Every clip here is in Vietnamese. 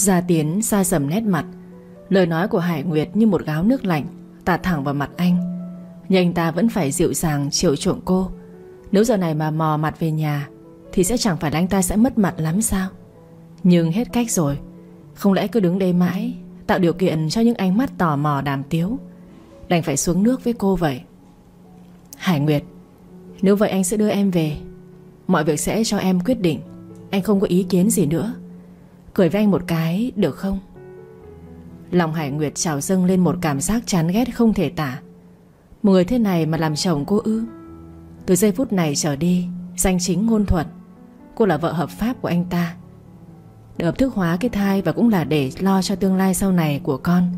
Gia Tiến xa sầm nét mặt. Lời nói của Hải Nguyệt như một gáo nước lạnh, Tạt thẳng vào mặt anh. Nhưng anh ta vẫn phải dịu dàng chịu chuộng cô. Nếu giờ này mà mò mặt về nhà, Thì sẽ chẳng phải là anh ta sẽ mất mặt lắm sao? Nhưng hết cách rồi. Không lẽ cứ đứng đây mãi, Tạo điều kiện cho những ánh mắt tò mò, đàm tiếu, Đành phải xuống nước với cô vậy? Hải Nguyệt, Nếu vậy anh sẽ đưa em về. Mọi việc sẽ cho em quyết định. Anh không có ý kiến gì nữa. Cười với anh một cái, được không? Lòng Hải Nguyệt trào dâng lên một cảm giác chán ghét không thể tả. Một người thế này mà làm chồng cô ư? Từ giây phút này trở đi, Danh chính ngôn thuận. Cô là vợ hợp pháp của anh ta. Để hợp thức hóa cái thai Và cũng là để lo cho tương lai sau này của con.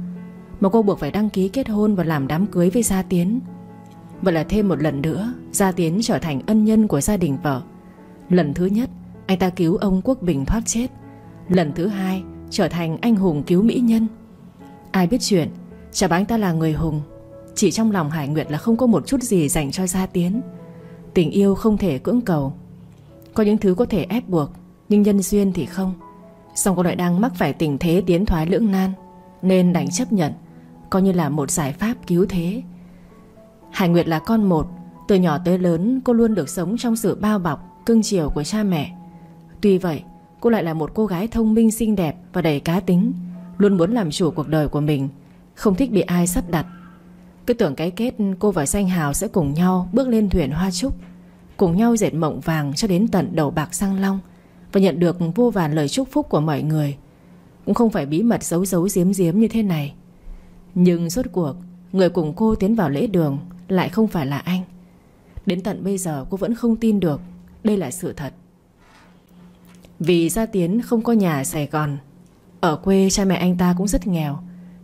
Mà cô buộc phải đăng ký kết hôn Và làm đám cưới với Gia Tiến. Vậy là thêm một lần nữa, Gia Tiến trở thành ân nhân của gia đình vợ. Lần thứ nhất, Anh ta cứu ông Quốc Bình thoát chết. Lần thứ hai trở thành anh hùng cứu mỹ nhân. Ai biết chuyện, Chả bảo anh ta là người hùng. Chỉ trong lòng Hải Nguyệt là không có một chút gì dành cho Gia Tiến. Tình yêu không thể cưỡng cầu. Có những thứ có thể ép buộc, Nhưng nhân duyên thì không. Song cô lại đang mắc phải tình thế tiến thoái lưỡng nan, Nên đành chấp nhận, Coi như là một giải pháp cứu thế. Hải Nguyệt là con một, Từ nhỏ tới lớn cô luôn được sống trong sự bao bọc, Cưng chiều của cha mẹ. Tuy vậy cô lại là một cô gái thông minh, xinh đẹp Và đầy cá tính. Luôn muốn làm chủ cuộc đời của mình, Không thích bị ai sắp đặt. Cứ tưởng cái kết cô và Danh Hào sẽ cùng nhau Bước lên thuyền hoa trúc, Cùng nhau dệt mộng vàng cho đến tận đầu bạc sang long Và nhận được vô vàn lời chúc phúc của mọi người. Cũng không phải bí mật giấu giấu giếm giếm như thế này. Nhưng rốt cuộc, Người cùng cô tiến vào lễ đường Lại không phải là anh. Đến tận bây giờ, cô vẫn không tin được Đây là sự thật. Vì Gia Tiến không có nhà ở Sài Gòn, ở quê cha mẹ anh ta cũng rất nghèo,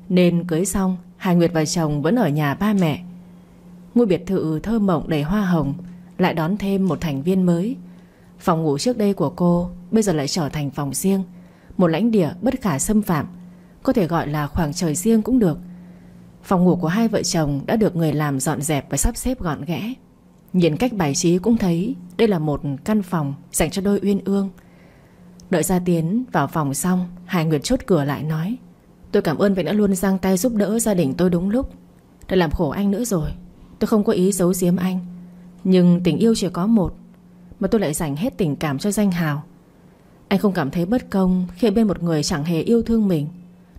Nên cưới xong Hải Nguyệt và chồng vẫn ở nhà ba mẹ. Ngôi biệt thự thơ mộng đầy hoa hồng, Lại đón thêm một thành viên mới. Phòng ngủ trước đây của cô Bây giờ lại trở thành phòng riêng, Một lãnh địa bất khả xâm phạm, Có thể gọi là khoảng trời riêng cũng được. Phòng ngủ của hai vợ chồng Đã được người làm dọn dẹp và sắp xếp gọn ghẽ. Nhìn cách bài trí cũng thấy Đây là một căn phòng dành cho đôi uyên ương. Đợi Gia Tiến vào phòng xong Hải Nguyệt chốt cửa lại nói, Tôi cảm ơn vì đã luôn giang tay giúp đỡ gia đình tôi đúng lúc. Đã làm khổ anh nữa rồi, Tôi không có ý giấu giếm anh. Nhưng tình yêu chỉ có một, Mà tôi lại dành hết tình cảm cho danh hào. Anh không cảm thấy bất công Khi bên một người chẳng hề yêu thương mình,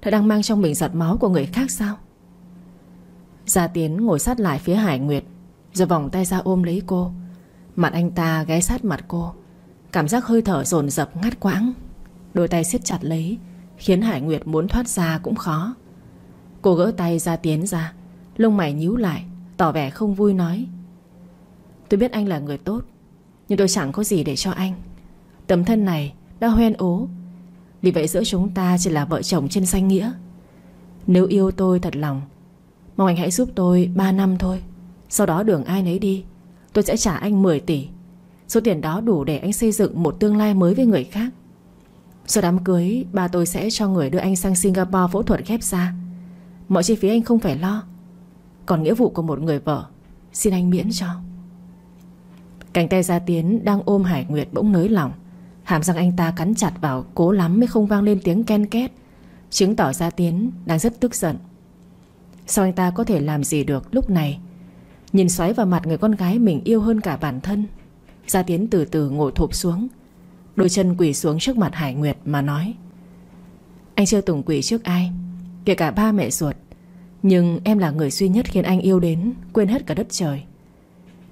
Đã đang mang trong mình giọt máu của người khác sao? Gia Tiến ngồi sát lại phía Hải Nguyệt, Rồi vòng tay ra ôm lấy cô. Mặt anh ta ghé sát mặt cô. Cảm giác hơi thở dồn dập ngắt quãng. Đôi tay siết chặt lấy, Khiến Hải Nguyệt muốn thoát ra cũng khó. Cô gỡ tay ra tiến ra, Lông mày nhíu lại, Tỏ vẻ không vui nói. Tôi biết anh là người tốt, Nhưng tôi chẳng có gì để cho anh. Tấm thân này đã hoen ố, Vì vậy giữa chúng ta chỉ là vợ chồng trên danh nghĩa. Nếu yêu tôi thật lòng, Mong anh hãy giúp tôi 3 năm thôi. Sau đó đường ai nấy đi, Tôi sẽ trả anh 10 tỷ. Số tiền đó đủ để anh xây dựng một tương lai mới với người khác. Sau đám cưới, Ba tôi sẽ cho người đưa anh sang Singapore phẫu thuật ghép da. Mọi chi phí anh không phải lo. Còn nghĩa vụ của một người vợ, Xin anh miễn cho. Cánh tay Gia Tiến đang ôm Hải Nguyệt bỗng nới lỏng. Hàm răng anh ta cắn chặt vào, Cố lắm mới không vang lên tiếng ken két. Chứng tỏ Gia Tiến đang rất tức giận. Sao anh ta có thể làm gì được lúc này? Nhìn xoáy vào mặt người con gái mình yêu hơn cả bản thân. Gia Tiến từ từ ngồi thụp xuống. Đôi chân quỳ xuống trước mặt Hải Nguyệt mà nói, Anh chưa từng quỳ trước ai, Kể cả ba mẹ ruột. Nhưng em là người duy nhất khiến anh yêu đến, Quên hết cả đất trời.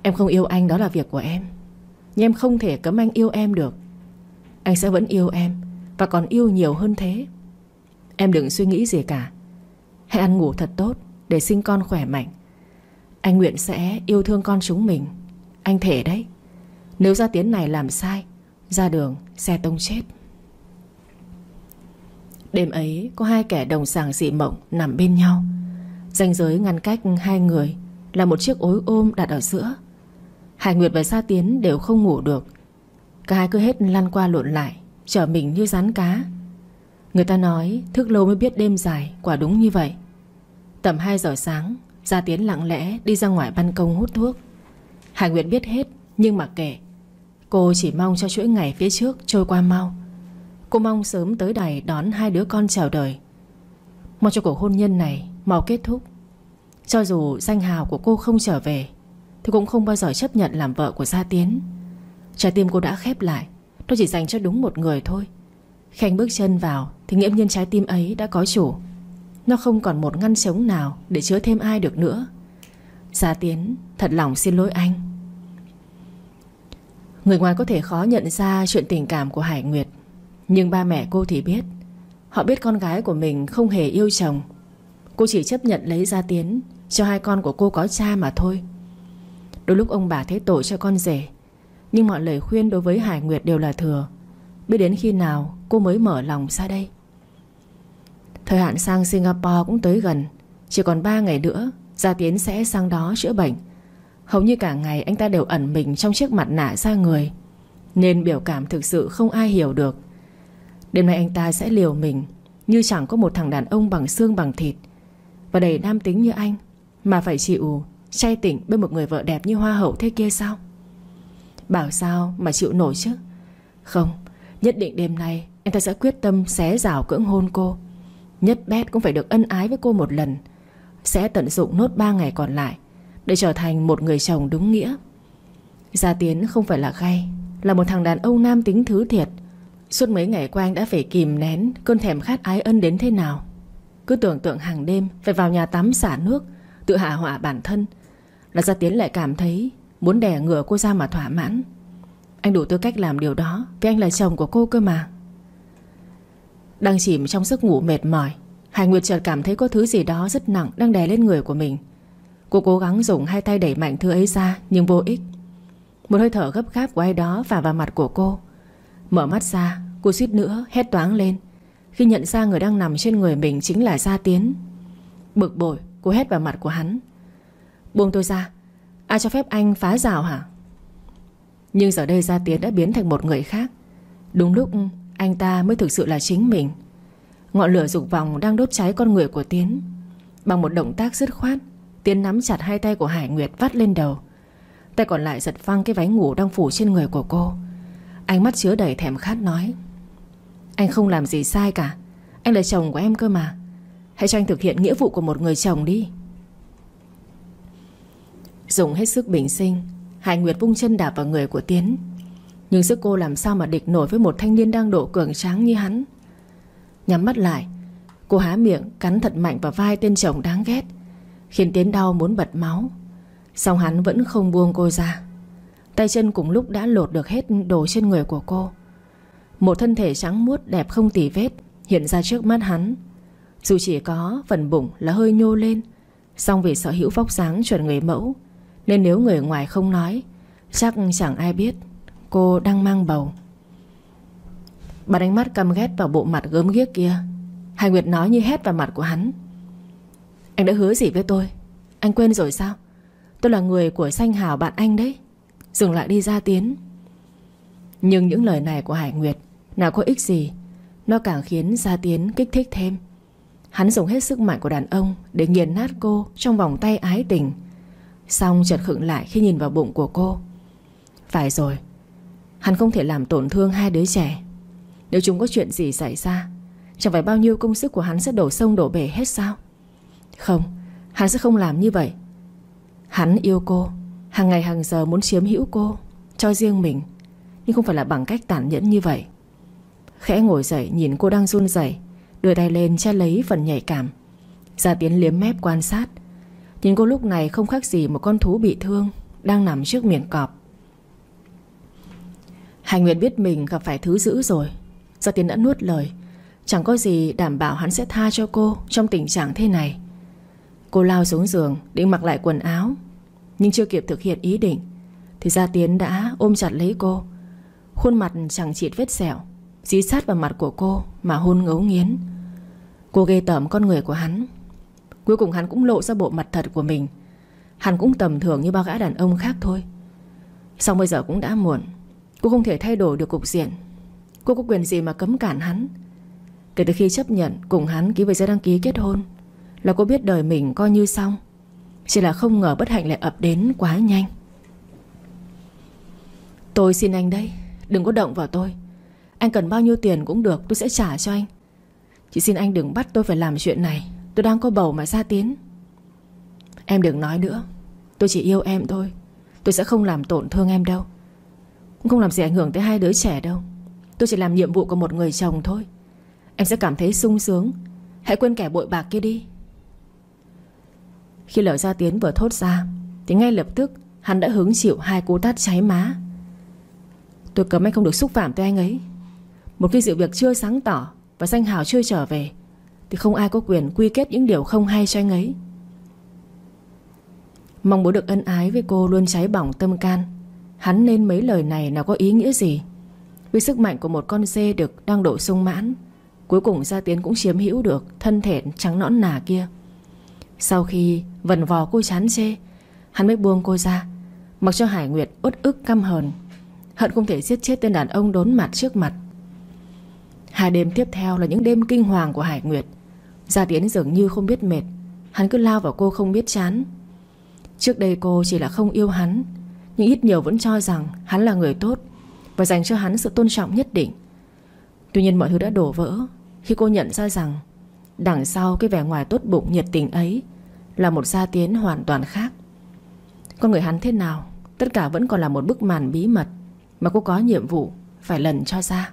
Em không yêu anh đó là việc của em. Nhưng em không thể cấm anh yêu em được. Anh sẽ vẫn yêu em Và còn yêu nhiều hơn thế. Em đừng suy nghĩ gì cả. Hãy ăn ngủ thật tốt Để sinh con khỏe mạnh. Anh nguyện sẽ yêu thương con chúng mình. Anh thể đấy nếu gia tiến này làm sai, Ra đường, xe tông chết. Đêm ấy, có hai kẻ đồng sàng dị mộng Nằm bên nhau. Ranh giới ngăn cách hai người Là một chiếc ối ôm đặt ở giữa. Hải Nguyệt và Sa Tiến đều không ngủ được. Cả hai cứ hết lăn qua lộn lại, Trở mình như rắn cá. Người ta nói, thức lâu mới biết đêm dài, Quả đúng như vậy. Tầm 2 giờ sáng Gia Tiến lặng lẽ đi ra ngoài ban công hút thuốc. Hải Nguyệt biết hết, Nhưng mà kể Cô chỉ mong cho chuỗi ngày phía trước trôi qua mau. Cô mong sớm tới đài đón hai đứa con chào đời. Mong cho cuộc hôn nhân này mau kết thúc. Cho dù danh hào của cô không trở về, Thì cũng không bao giờ chấp nhận làm vợ của Gia Tiến. Trái tim cô đã khép lại Nó chỉ dành cho đúng một người thôi. Khi anh bước chân vào Thì nghiễm nhiên trái tim ấy đã có chủ. Nó không còn một ngăn trống nào Để chứa thêm ai được nữa. Gia Tiến thật lòng xin lỗi anh. Người ngoài có thể khó nhận ra chuyện tình cảm của Hải Nguyệt. Nhưng ba mẹ cô thì biết. Họ biết con gái của mình không hề yêu chồng. Cô chỉ chấp nhận lấy Gia Tiến, Cho hai con của cô có cha mà thôi. Đôi lúc ông bà thấy tội cho con rể, Nhưng mọi lời khuyên đối với Hải Nguyệt đều là thừa. Biết đến khi nào cô mới mở lòng ra đây. Thời hạn sang Singapore cũng tới gần. Chỉ còn 3 ngày nữa, Gia Tiến sẽ sang đó chữa bệnh. Hầu như cả ngày anh ta đều ẩn mình Trong chiếc mặt nạ ra người, Nên biểu cảm thực sự không ai hiểu được. Đêm nay anh ta sẽ liều mình, Như chẳng có một thằng đàn ông bằng xương bằng thịt. Và đầy nam tính như anh, Mà phải chịu Chay tỉnh bên một người vợ đẹp như hoa hậu thế kia sao? Bảo sao mà chịu nổi chứ? Không, Nhất định đêm nay Anh ta sẽ quyết tâm xé rào cưỡng hôn cô. Nhất bét cũng phải được ân ái với cô một lần, Sẽ tận dụng nốt 3 ngày còn lại. Để trở thành một người chồng đúng nghĩa. Gia Tiến không phải là gay, Là một thằng đàn ông nam tính thứ thiệt. Suốt mấy ngày qua anh đã phải kìm nén, Cơn thèm khát ái ân đến thế nào. Cứ tưởng tượng hàng đêm Phải vào nhà tắm xả nước, Tự hạ họa bản thân, Là Gia Tiến lại cảm thấy Muốn đè ngửa cô ra mà thỏa mãn. Anh đủ tư cách làm điều đó, Vì anh là chồng của cô cơ mà. Đang chìm trong giấc ngủ mệt mỏi, Hải Nguyệt chợt cảm thấy có thứ gì đó rất nặng Đang đè lên người của mình. Cô cố gắng dùng hai tay đẩy mạnh thứ ấy ra, Nhưng vô ích. Một hơi thở gấp gáp của ai đó phả vào mặt của cô. Mở mắt ra, Cô suýt nữa hét toáng lên. Khi nhận ra người đang nằm trên người mình chính là Gia Tiến. Bực bội, Cô hét vào mặt của hắn. Buông tôi ra, Ai cho phép anh phá rào hả? Nhưng giờ đây Gia Tiến đã biến thành một người khác. Đúng lúc anh ta mới thực sự là chính mình. Ngọn lửa dục vòng đang đốt cháy con người của Tiến. Bằng một động tác dứt khoát Tiến nắm chặt hai tay của Hải Nguyệt vắt lên đầu. Tay còn lại giật phăng cái váy ngủ đang phủ trên người của cô. Ánh mắt chứa đầy thèm khát nói, Anh không làm gì sai cả. Anh là chồng của em cơ mà. Hãy cho anh thực hiện nghĩa vụ của một người chồng đi. Dùng hết sức bình sinh, Hải Nguyệt vung chân đạp vào người của Tiến. Nhưng sức cô làm sao mà địch nổi Với một thanh niên đang độ cường tráng như hắn? Nhắm mắt lại, Cô há miệng cắn thật mạnh vào vai tên chồng đáng ghét. Khiến Tiến đau muốn bật máu. Xong hắn vẫn không buông cô ra. Tay chân cùng lúc đã lột được hết đồ trên người của cô. Một thân thể trắng muốt đẹp không tỉ vết Hiện ra trước mắt hắn. Dù chỉ có phần bụng là hơi nhô lên Xong vì sở hữu vóc dáng chuẩn người mẫu, Nên nếu người ngoài không nói, Chắc chẳng ai biết Cô đang mang bầu. Bà đánh mắt căm ghét vào bộ mặt gớm ghiếc kia. Hải Nguyệt nói như hét vào mặt của hắn. Anh đã hứa gì với tôi? Anh quên rồi sao? Tôi là người của Xanh Hào bạn anh đấy. Dừng lại đi ra tiến. Nhưng những lời này của Hải Nguyệt, Nào có ích gì, Nó càng khiến Gia Tiến kích thích thêm. Hắn dùng hết sức mạnh của đàn ông Để nghiền nát cô trong vòng tay ái tình. Xong chợt khựng lại khi nhìn vào bụng của cô. Phải rồi, Hắn không thể làm tổn thương hai đứa trẻ. Nếu chúng có chuyện gì xảy ra, Chẳng phải bao nhiêu công sức của hắn sẽ đổ sông đổ bể hết sao? Không, Hắn sẽ không làm như vậy. Hắn yêu cô, Hàng ngày hàng giờ muốn chiếm hữu cô, Cho riêng mình, Nhưng không phải là bằng cách tàn nhẫn như vậy. Khẽ ngồi dậy, nhìn cô đang run rẩy, Đưa tay lên che lấy phần nhạy cảm Gia Tiến liếm mép quan sát. Nhìn cô lúc này không khác gì một con thú bị thương Đang nằm trước miệng cọp. Hành Nguyệt biết mình gặp phải thứ dữ rồi Gia Tiến đã nuốt lời, Chẳng có gì đảm bảo hắn sẽ tha cho cô Trong tình trạng thế này. Cô lao xuống giường Định mặc lại quần áo, nhưng chưa kịp thực hiện ý định, Thì Gia Tiến đã ôm chặt lấy cô. Khuôn mặt chẳng chịt vết sẹo, Dí sát vào mặt của cô Mà hôn ngấu nghiến. Cô ghê tởm con người của hắn. Cuối cùng hắn cũng lộ ra bộ mặt thật của mình. Hắn cũng tầm thường như bao gã đàn ông khác thôi. Xong bây giờ cũng đã muộn, Cô không thể thay đổi được cục diện. Cô có quyền gì mà cấm cản hắn? Kể từ khi chấp nhận cùng hắn ký về giấy đăng ký kết hôn là cô biết đời mình coi như xong. Chỉ là không ngờ bất hạnh lại ập đến quá nhanh. Tôi xin anh đây, Đừng có động vào tôi. Anh cần bao nhiêu tiền cũng được, tôi sẽ trả cho anh. Chỉ xin anh đừng bắt tôi phải làm chuyện này, Tôi đang có bầu mà ra tiến Em đừng nói nữa, Tôi chỉ yêu em thôi. Tôi sẽ không làm tổn thương em đâu. Cũng không làm gì ảnh hưởng tới hai đứa trẻ đâu. Tôi chỉ làm nhiệm vụ của một người chồng thôi. Em sẽ cảm thấy sung sướng. Hãy quên kẻ bội bạc kia đi. Khi lời Gia Tiến vừa thốt ra, Thì ngay lập tức Hắn đã hứng chịu hai cú tát cháy má. Tôi cấm anh không được xúc phạm tới anh ấy. Một khi sự việc chưa sáng tỏ Và danh hào chưa trở về, Thì không ai có quyền quy kết những điều không hay cho anh ấy. Mong muốn được ân ái với cô luôn cháy bỏng tâm can, Hắn nên mấy lời này nào có ý nghĩa gì? Với sức mạnh của một con dê được đang độ sung mãn, Cuối cùng Gia Tiến cũng chiếm hữu được Thân thể trắng nõn nà kia. Sau khi vần vò cô chán chê, Hắn mới buông cô ra, Mặc cho Hải Nguyệt uất ức căm hờn. Hận không thể giết chết tên đàn ông đốn mặt trước mặt. Hai đêm tiếp theo là những đêm kinh hoàng của Hải Nguyệt. Gia Tiến dường như không biết mệt, Hắn cứ lao vào cô không biết chán. Trước đây cô chỉ là không yêu hắn, Nhưng ít nhiều vẫn cho rằng Hắn là người tốt Và dành cho hắn sự tôn trọng nhất định. Tuy nhiên mọi thứ đã đổ vỡ Khi cô nhận ra rằng Đằng sau cái vẻ ngoài tốt bụng nhiệt tình ấy Là một gia tiến hoàn toàn khác. Con người hắn thế nào, Tất cả vẫn còn là một bức màn bí mật Mà cô có nhiệm vụ Phải lần cho ra.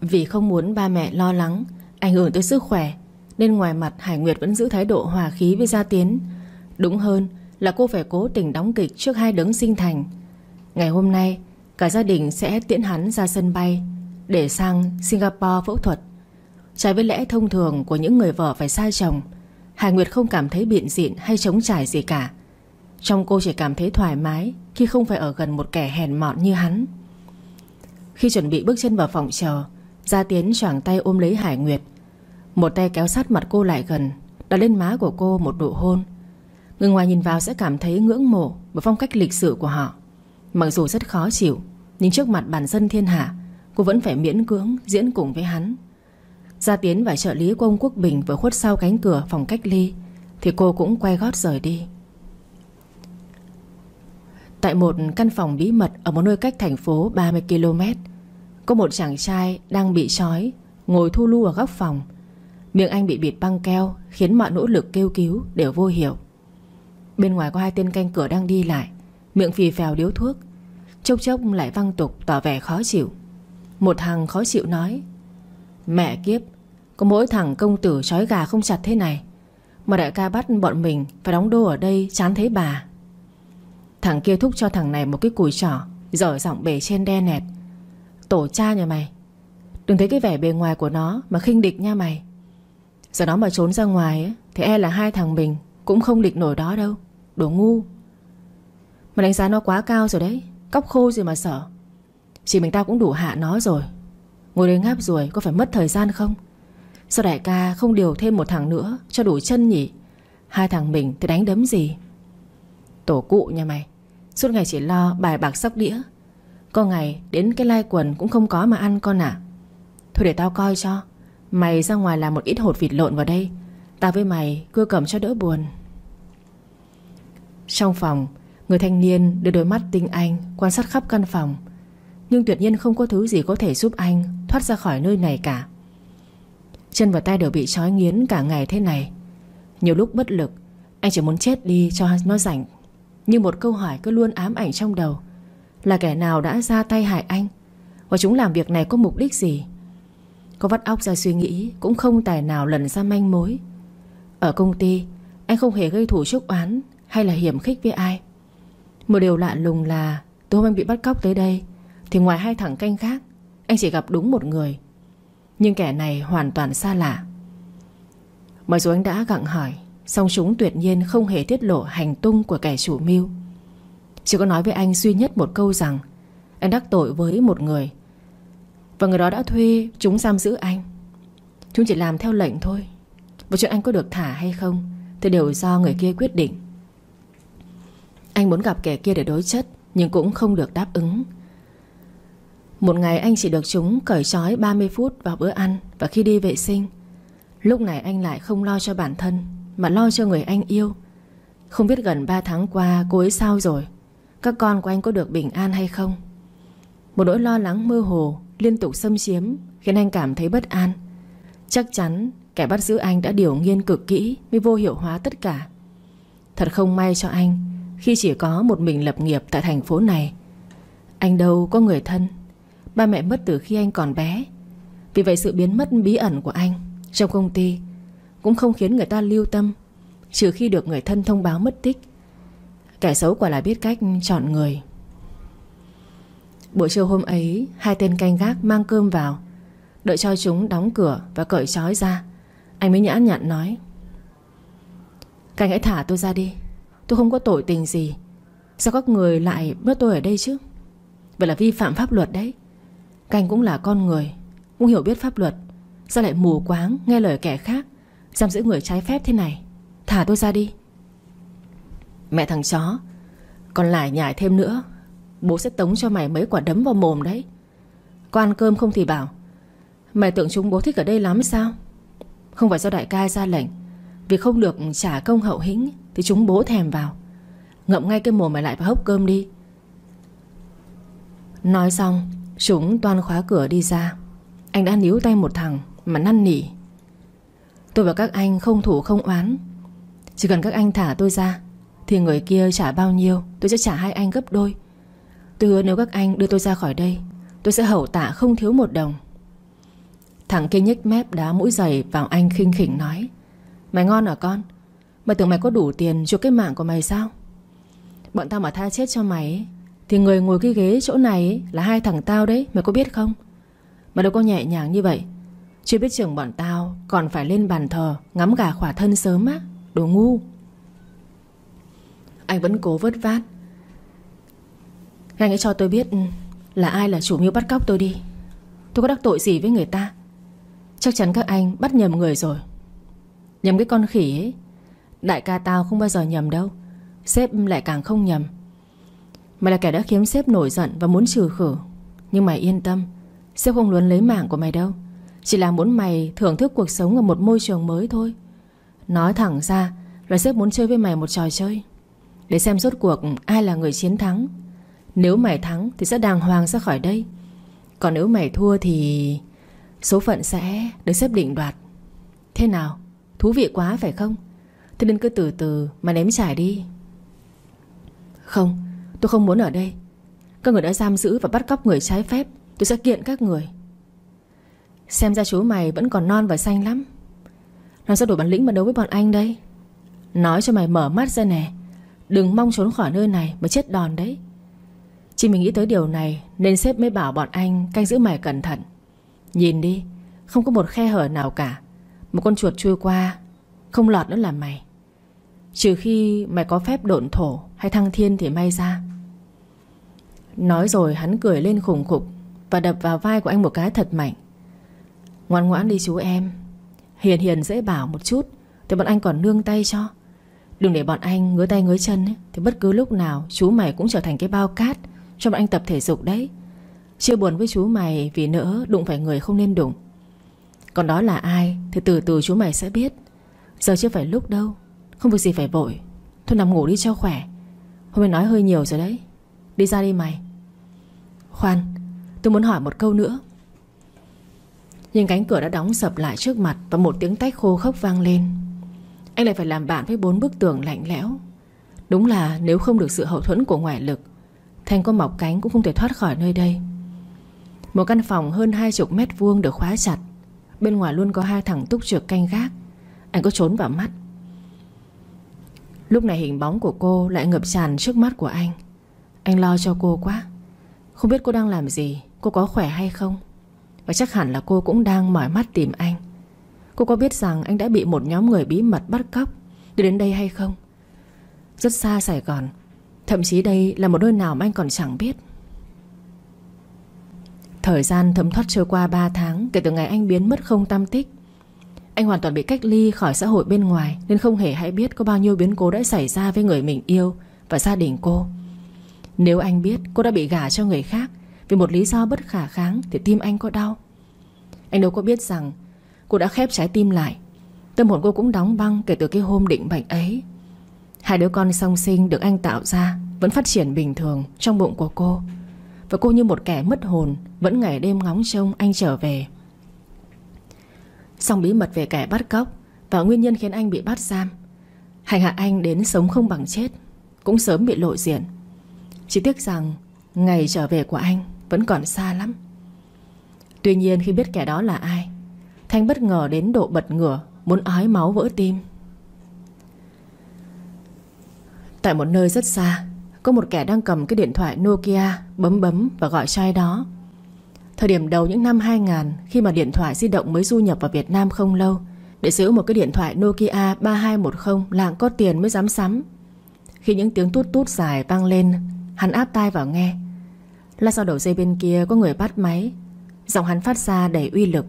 Vì không muốn ba mẹ lo lắng, Ảnh hưởng tới sức khỏe, Nên ngoài mặt Hải Nguyệt vẫn giữ thái độ hòa khí với Gia Tiến. Đúng hơn là cô phải cố tình đóng kịch trước hai đấng sinh thành. Ngày hôm nay, Cả gia đình sẽ tiễn hắn ra sân bay Để sang Singapore phẫu thuật. Trái với lẽ thông thường của những người vợ phải sai chồng, Hải Nguyệt không cảm thấy biện diện hay chống trải gì cả. Trong cô chỉ cảm thấy thoải mái Khi không phải ở gần một kẻ hèn mọn như hắn. Khi chuẩn bị bước chân vào phòng chờ, Gia Tiến choàng tay ôm lấy Hải Nguyệt. Một tay kéo sát mặt cô lại gần, Đặt lên má của cô một nụ hôn. Người ngoài nhìn vào sẽ cảm thấy ngưỡng mộ Bởi phong cách lịch sự của họ. Mặc dù rất khó chịu, Nhưng trước mặt bản dân thiên hạ, Cô vẫn phải miễn cưỡng diễn cùng với hắn. Gia Tiến và trợ lý của ông Quốc Bình Vừa khuất sau cánh cửa phòng cách ly, Thì cô cũng quay gót rời đi. Tại một căn phòng bí mật Ở một nơi cách thành phố 30 km Có một chàng trai đang bị trói, Ngồi thu lu ở góc phòng. Miệng anh bị bịt băng keo, Khiến mọi nỗ lực kêu cứu đều vô hiệu. Bên ngoài có hai tên canh cửa đang đi lại, Miệng phì phèo điếu thuốc. Chốc chốc lại văng tục tỏ vẻ khó chịu. Một thằng khó chịu nói Mẹ kiếp Có mỗi thằng công tử trói gà không chặt thế này Mà đại ca bắt bọn mình Phải đóng đô ở đây chán thấy bà. Thằng kia thúc cho thằng này một cái cùi trỏ Dở giọng bể trên đe nẹt. Tổ cha nhà mày Đừng thấy cái vẻ bề ngoài của nó Mà khinh địch nha mày. Giờ nó mà trốn ra ngoài ấy, Thì e là hai thằng mình Cũng không địch nổi đó đâu Đồ ngu. Mà đánh giá nó quá cao rồi đấy Cóc khô gì mà sợ. Chỉ mình ta cũng đủ hạ nó rồi. Ngồi đây ngáp rồi có phải mất thời gian không? Sao đại ca không điều thêm một thằng nữa Cho đủ chân nhỉ? Hai thằng mình thì đánh đấm gì? Tổ cụ nhà mày, Suốt ngày chỉ lo bài bạc sóc đĩa. Có ngày đến cái lai quần cũng không có mà ăn con à Thôi để tao coi cho, Mày ra ngoài làm một ít hột vịt lộn vào đây. Tao với mày cưa cầm cho đỡ buồn. Trong phòng, Người thanh niên đưa đôi mắt tinh anh Quan sát khắp căn phòng. Nhưng tuyệt nhiên không có thứ gì có thể giúp anh Thoát ra khỏi nơi này cả. Chân và tay đều bị trói nghiến cả ngày thế này. Nhiều lúc bất lực, Anh chỉ muốn chết đi cho nó rảnh. Nhưng một câu hỏi cứ luôn ám ảnh trong đầu, Là kẻ nào đã ra tay hại anh? Và chúng làm việc này có mục đích gì? Có vắt óc ra suy nghĩ, Cũng không tài nào lần ra manh mối. Ở công ty, Anh không hề gây thủ chúc oán Hay là hiểm khích với ai. Một điều lạ lùng là tôi hôm anh bị bắt cóc tới đây thì ngoài hai thằng canh khác, Anh chỉ gặp đúng một người. Nhưng kẻ này hoàn toàn xa lạ. Mặc dù anh đã gặng hỏi, Song chúng tuyệt nhiên không hề tiết lộ hành tung của kẻ chủ mưu. Chỉ có nói với anh duy nhất một câu rằng, Anh đắc tội với một người. Và người đó đã thuê chúng giam giữ anh. Chúng chỉ làm theo lệnh thôi. Và chuyện anh có được thả hay không Thì đều do người kia quyết định. Anh muốn gặp kẻ kia để đối chất, Nhưng cũng không được đáp ứng. Một ngày anh chỉ được chúng cởi trói 30 phút vào bữa ăn Và khi đi vệ sinh. Lúc này anh lại không lo cho bản thân, Mà lo cho người anh yêu. Không biết gần 3 tháng qua cô ấy sao rồi? Các con của anh có được bình an hay không? Một nỗi lo lắng mơ hồ liên tục xâm chiếm, Khiến anh cảm thấy bất an. Chắc chắn kẻ bắt giữ anh đã điều nghiên cực kỹ Mới vô hiệu hóa tất cả. Thật không may cho anh, Khi chỉ có một mình lập nghiệp tại thành phố này, Anh đâu có người thân. Ba mẹ mất từ khi anh còn bé. Vì vậy sự biến mất bí ẩn của anh Trong công ty Cũng không khiến người ta lưu tâm, Trừ khi được người thân thông báo mất tích. Kẻ xấu quả là biết cách chọn người. Buổi trưa hôm ấy, Hai tên canh gác mang cơm vào, Đợi cho chúng đóng cửa và cởi trói ra. Anh mới nhã nhặn nói, Canh hãy thả tôi ra đi. Tôi không có tội tình gì. Sao các người lại bắt tôi ở đây chứ? Vậy là vi phạm pháp luật đấy. Canh cũng là con người, Cũng hiểu biết pháp luật, Sao lại mù quáng, nghe lời kẻ khác, Giam giữ người trái phép thế này? Thả tôi ra đi. Mẹ thằng chó, Còn lại nhải thêm nữa, Bố sẽ tống cho mày mấy quả đấm vào mồm đấy. Có ăn cơm không thì bảo Mày tưởng chúng bố thích ở đây lắm sao? Không phải do đại ca ra lệnh, Vì không được trả công hậu hĩnh Thì chúng bố thèm vào. Ngậm ngay cái mồm mày lại và hốc cơm đi. Nói xong Chúng toan khóa cửa đi ra. Anh đã níu tay một thằng Mà năn nỉ. Tôi và các anh không thủ không oán. Chỉ cần các anh thả tôi ra, Thì người kia trả bao nhiêu, Tôi sẽ trả hai anh gấp đôi. Tôi hứa nếu các anh đưa tôi ra khỏi đây, Tôi sẽ hậu tạ không thiếu một đồng. Thằng kia nhếch mép đá mũi giày vào anh khinh khỉnh nói, Mày ngon hả con? Mày tưởng mày có đủ tiền cho cái mạng của mày sao? Bọn tao mà tha chết cho mày thì người ngồi cái ghế chỗ này Là hai thằng tao đấy, Mày có biết không? Mà đâu có nhẹ nhàng như vậy. Chưa biết trưởng bọn tao Còn phải lên bàn thờ Ngắm gà khỏa thân sớm á, Đồ ngu. Anh vẫn cố vớt vát. Anh ấy cho tôi biết ừ, Là ai là chủ mưu bắt cóc tôi đi. Tôi có đắc tội gì với người ta? Chắc chắn các anh bắt nhầm người rồi. Nhầm cái con khỉ ấy. Đại ca tao không bao giờ nhầm đâu. Sếp lại càng không nhầm. Mày là kẻ đã khiến sếp nổi giận Và muốn trừ khử. Nhưng mày yên tâm, Sếp không luôn lấy mạng của mày đâu. Chỉ là muốn mày thưởng thức cuộc sống Ở một môi trường mới thôi. Nói thẳng ra là sếp muốn chơi với mày một trò chơi, Để xem rốt cuộc ai là người chiến thắng. Nếu mày thắng thì sẽ đàng hoàng ra khỏi đây. Còn nếu mày thua thì Số phận sẽ được xếp định đoạt. Thế nào? Thú vị quá phải không? Thế nên cứ từ từ mà ném trải đi. Không Tôi không muốn ở đây. Các người đã giam giữ và bắt cóc người trái phép. Tôi sẽ kiện các người. Xem ra chú mày vẫn còn non và xanh lắm. Làm sao đủ bản lĩnh mà đấu với bọn anh đây. Nói cho mày mở mắt ra nè. Đừng mong trốn khỏi nơi này Mà chết đòn đấy. Chỉ mình nghĩ tới điều này Nên sếp mới bảo bọn anh canh giữ mày cẩn thận. Nhìn đi, Không có một khe hở nào cả. Một con chuột chui qua, Không lọt nữa là mày. Trừ khi mày có phép độn thổ Hay thăng thiên thì may ra. Nói rồi hắn cười lên khủng khục Và đập vào vai của anh một cái thật mạnh. Ngoan ngoãn đi chú em. Hiền hiền dễ bảo một chút Thì bọn anh còn nương tay cho. Đừng để bọn anh ngứa tay ngứa chân ấy, Thì bất cứ lúc nào chú mày cũng trở thành cái bao cát Cho bọn anh tập thể dục đấy. Chưa buồn với chú mày vì nỡ đụng phải người không nên đụng. Còn đó là ai Thì từ từ chú mày sẽ biết. Giờ chưa phải lúc đâu. Không việc gì phải vội. Thôi nằm ngủ đi cho khỏe. Hôm nay nói hơi nhiều rồi đấy. Đi ra đi mày. Khoan, tôi muốn hỏi một câu nữa. Nhưng cánh cửa đã đóng sập lại trước mặt Và một tiếng tách khô khốc vang lên. Anh lại phải làm bạn với bốn bức tường lạnh lẽo. Đúng là nếu không được sự hậu thuẫn của ngoại lực Thanh có mọc cánh cũng không thể thoát khỏi nơi đây. Một căn phòng hơn hai chục mét vuông được khóa chặt. Bên ngoài luôn có hai thằng túc trực canh gác. Anh có trốn vào mắt. Lúc này hình bóng của cô lại ngập tràn trước mắt của anh. Anh lo cho cô quá. Không biết cô đang làm gì, Cô có khỏe hay không? Và chắc hẳn là cô cũng đang mỏi mắt tìm anh. Cô có biết rằng anh đã bị một nhóm người bí mật bắt cóc, Đưa đến đây hay không? Rất xa Sài Gòn, Thậm chí đây là một nơi nào mà anh còn chẳng biết. Thời gian thấm thoát trôi qua 3 tháng Kể từ ngày anh biến mất không tam tích anh hoàn toàn bị cách ly khỏi xã hội bên ngoài, Nên không hề hay biết có bao nhiêu biến cố đã xảy ra với người mình yêu Và gia đình cô. Nếu anh biết cô đã bị gả cho người khác Vì một lý do bất khả kháng Thì tim anh có đau. Anh đâu có biết rằng Cô đã khép trái tim lại. Tâm hồn cô cũng đóng băng kể từ cái hôm định bệnh ấy. Hai đứa con song sinh được anh tạo ra Vẫn phát triển bình thường trong bụng của cô. Và cô như một kẻ mất hồn, Vẫn ngày đêm ngóng trông anh trở về. Xong bí mật về kẻ bắt cóc Và nguyên nhân khiến anh bị bắt giam. Hành hạ anh đến sống không bằng chết, Cũng sớm bị lộ diện. Chỉ tiếc rằng Ngày trở về của anh Vẫn còn xa lắm. Tuy nhiên khi biết kẻ đó là ai, Thanh bất ngờ đến độ bật ngửa, Muốn ói máu vỡ tim. Tại một nơi rất xa, Có một kẻ đang cầm cái điện thoại Nokia Bấm bấm và gọi cho ai đó. Thời điểm đầu những năm 2000 Khi mà điện thoại di động mới du nhập vào Việt Nam không lâu, Để giữ một cái điện thoại Nokia 3210 làng có tiền mới dám sắm. Khi những tiếng tút tút dài vang lên, Hắn áp tai vào nghe. Là sau đầu dây bên kia có người bắt máy. Giọng hắn phát ra đầy uy lực.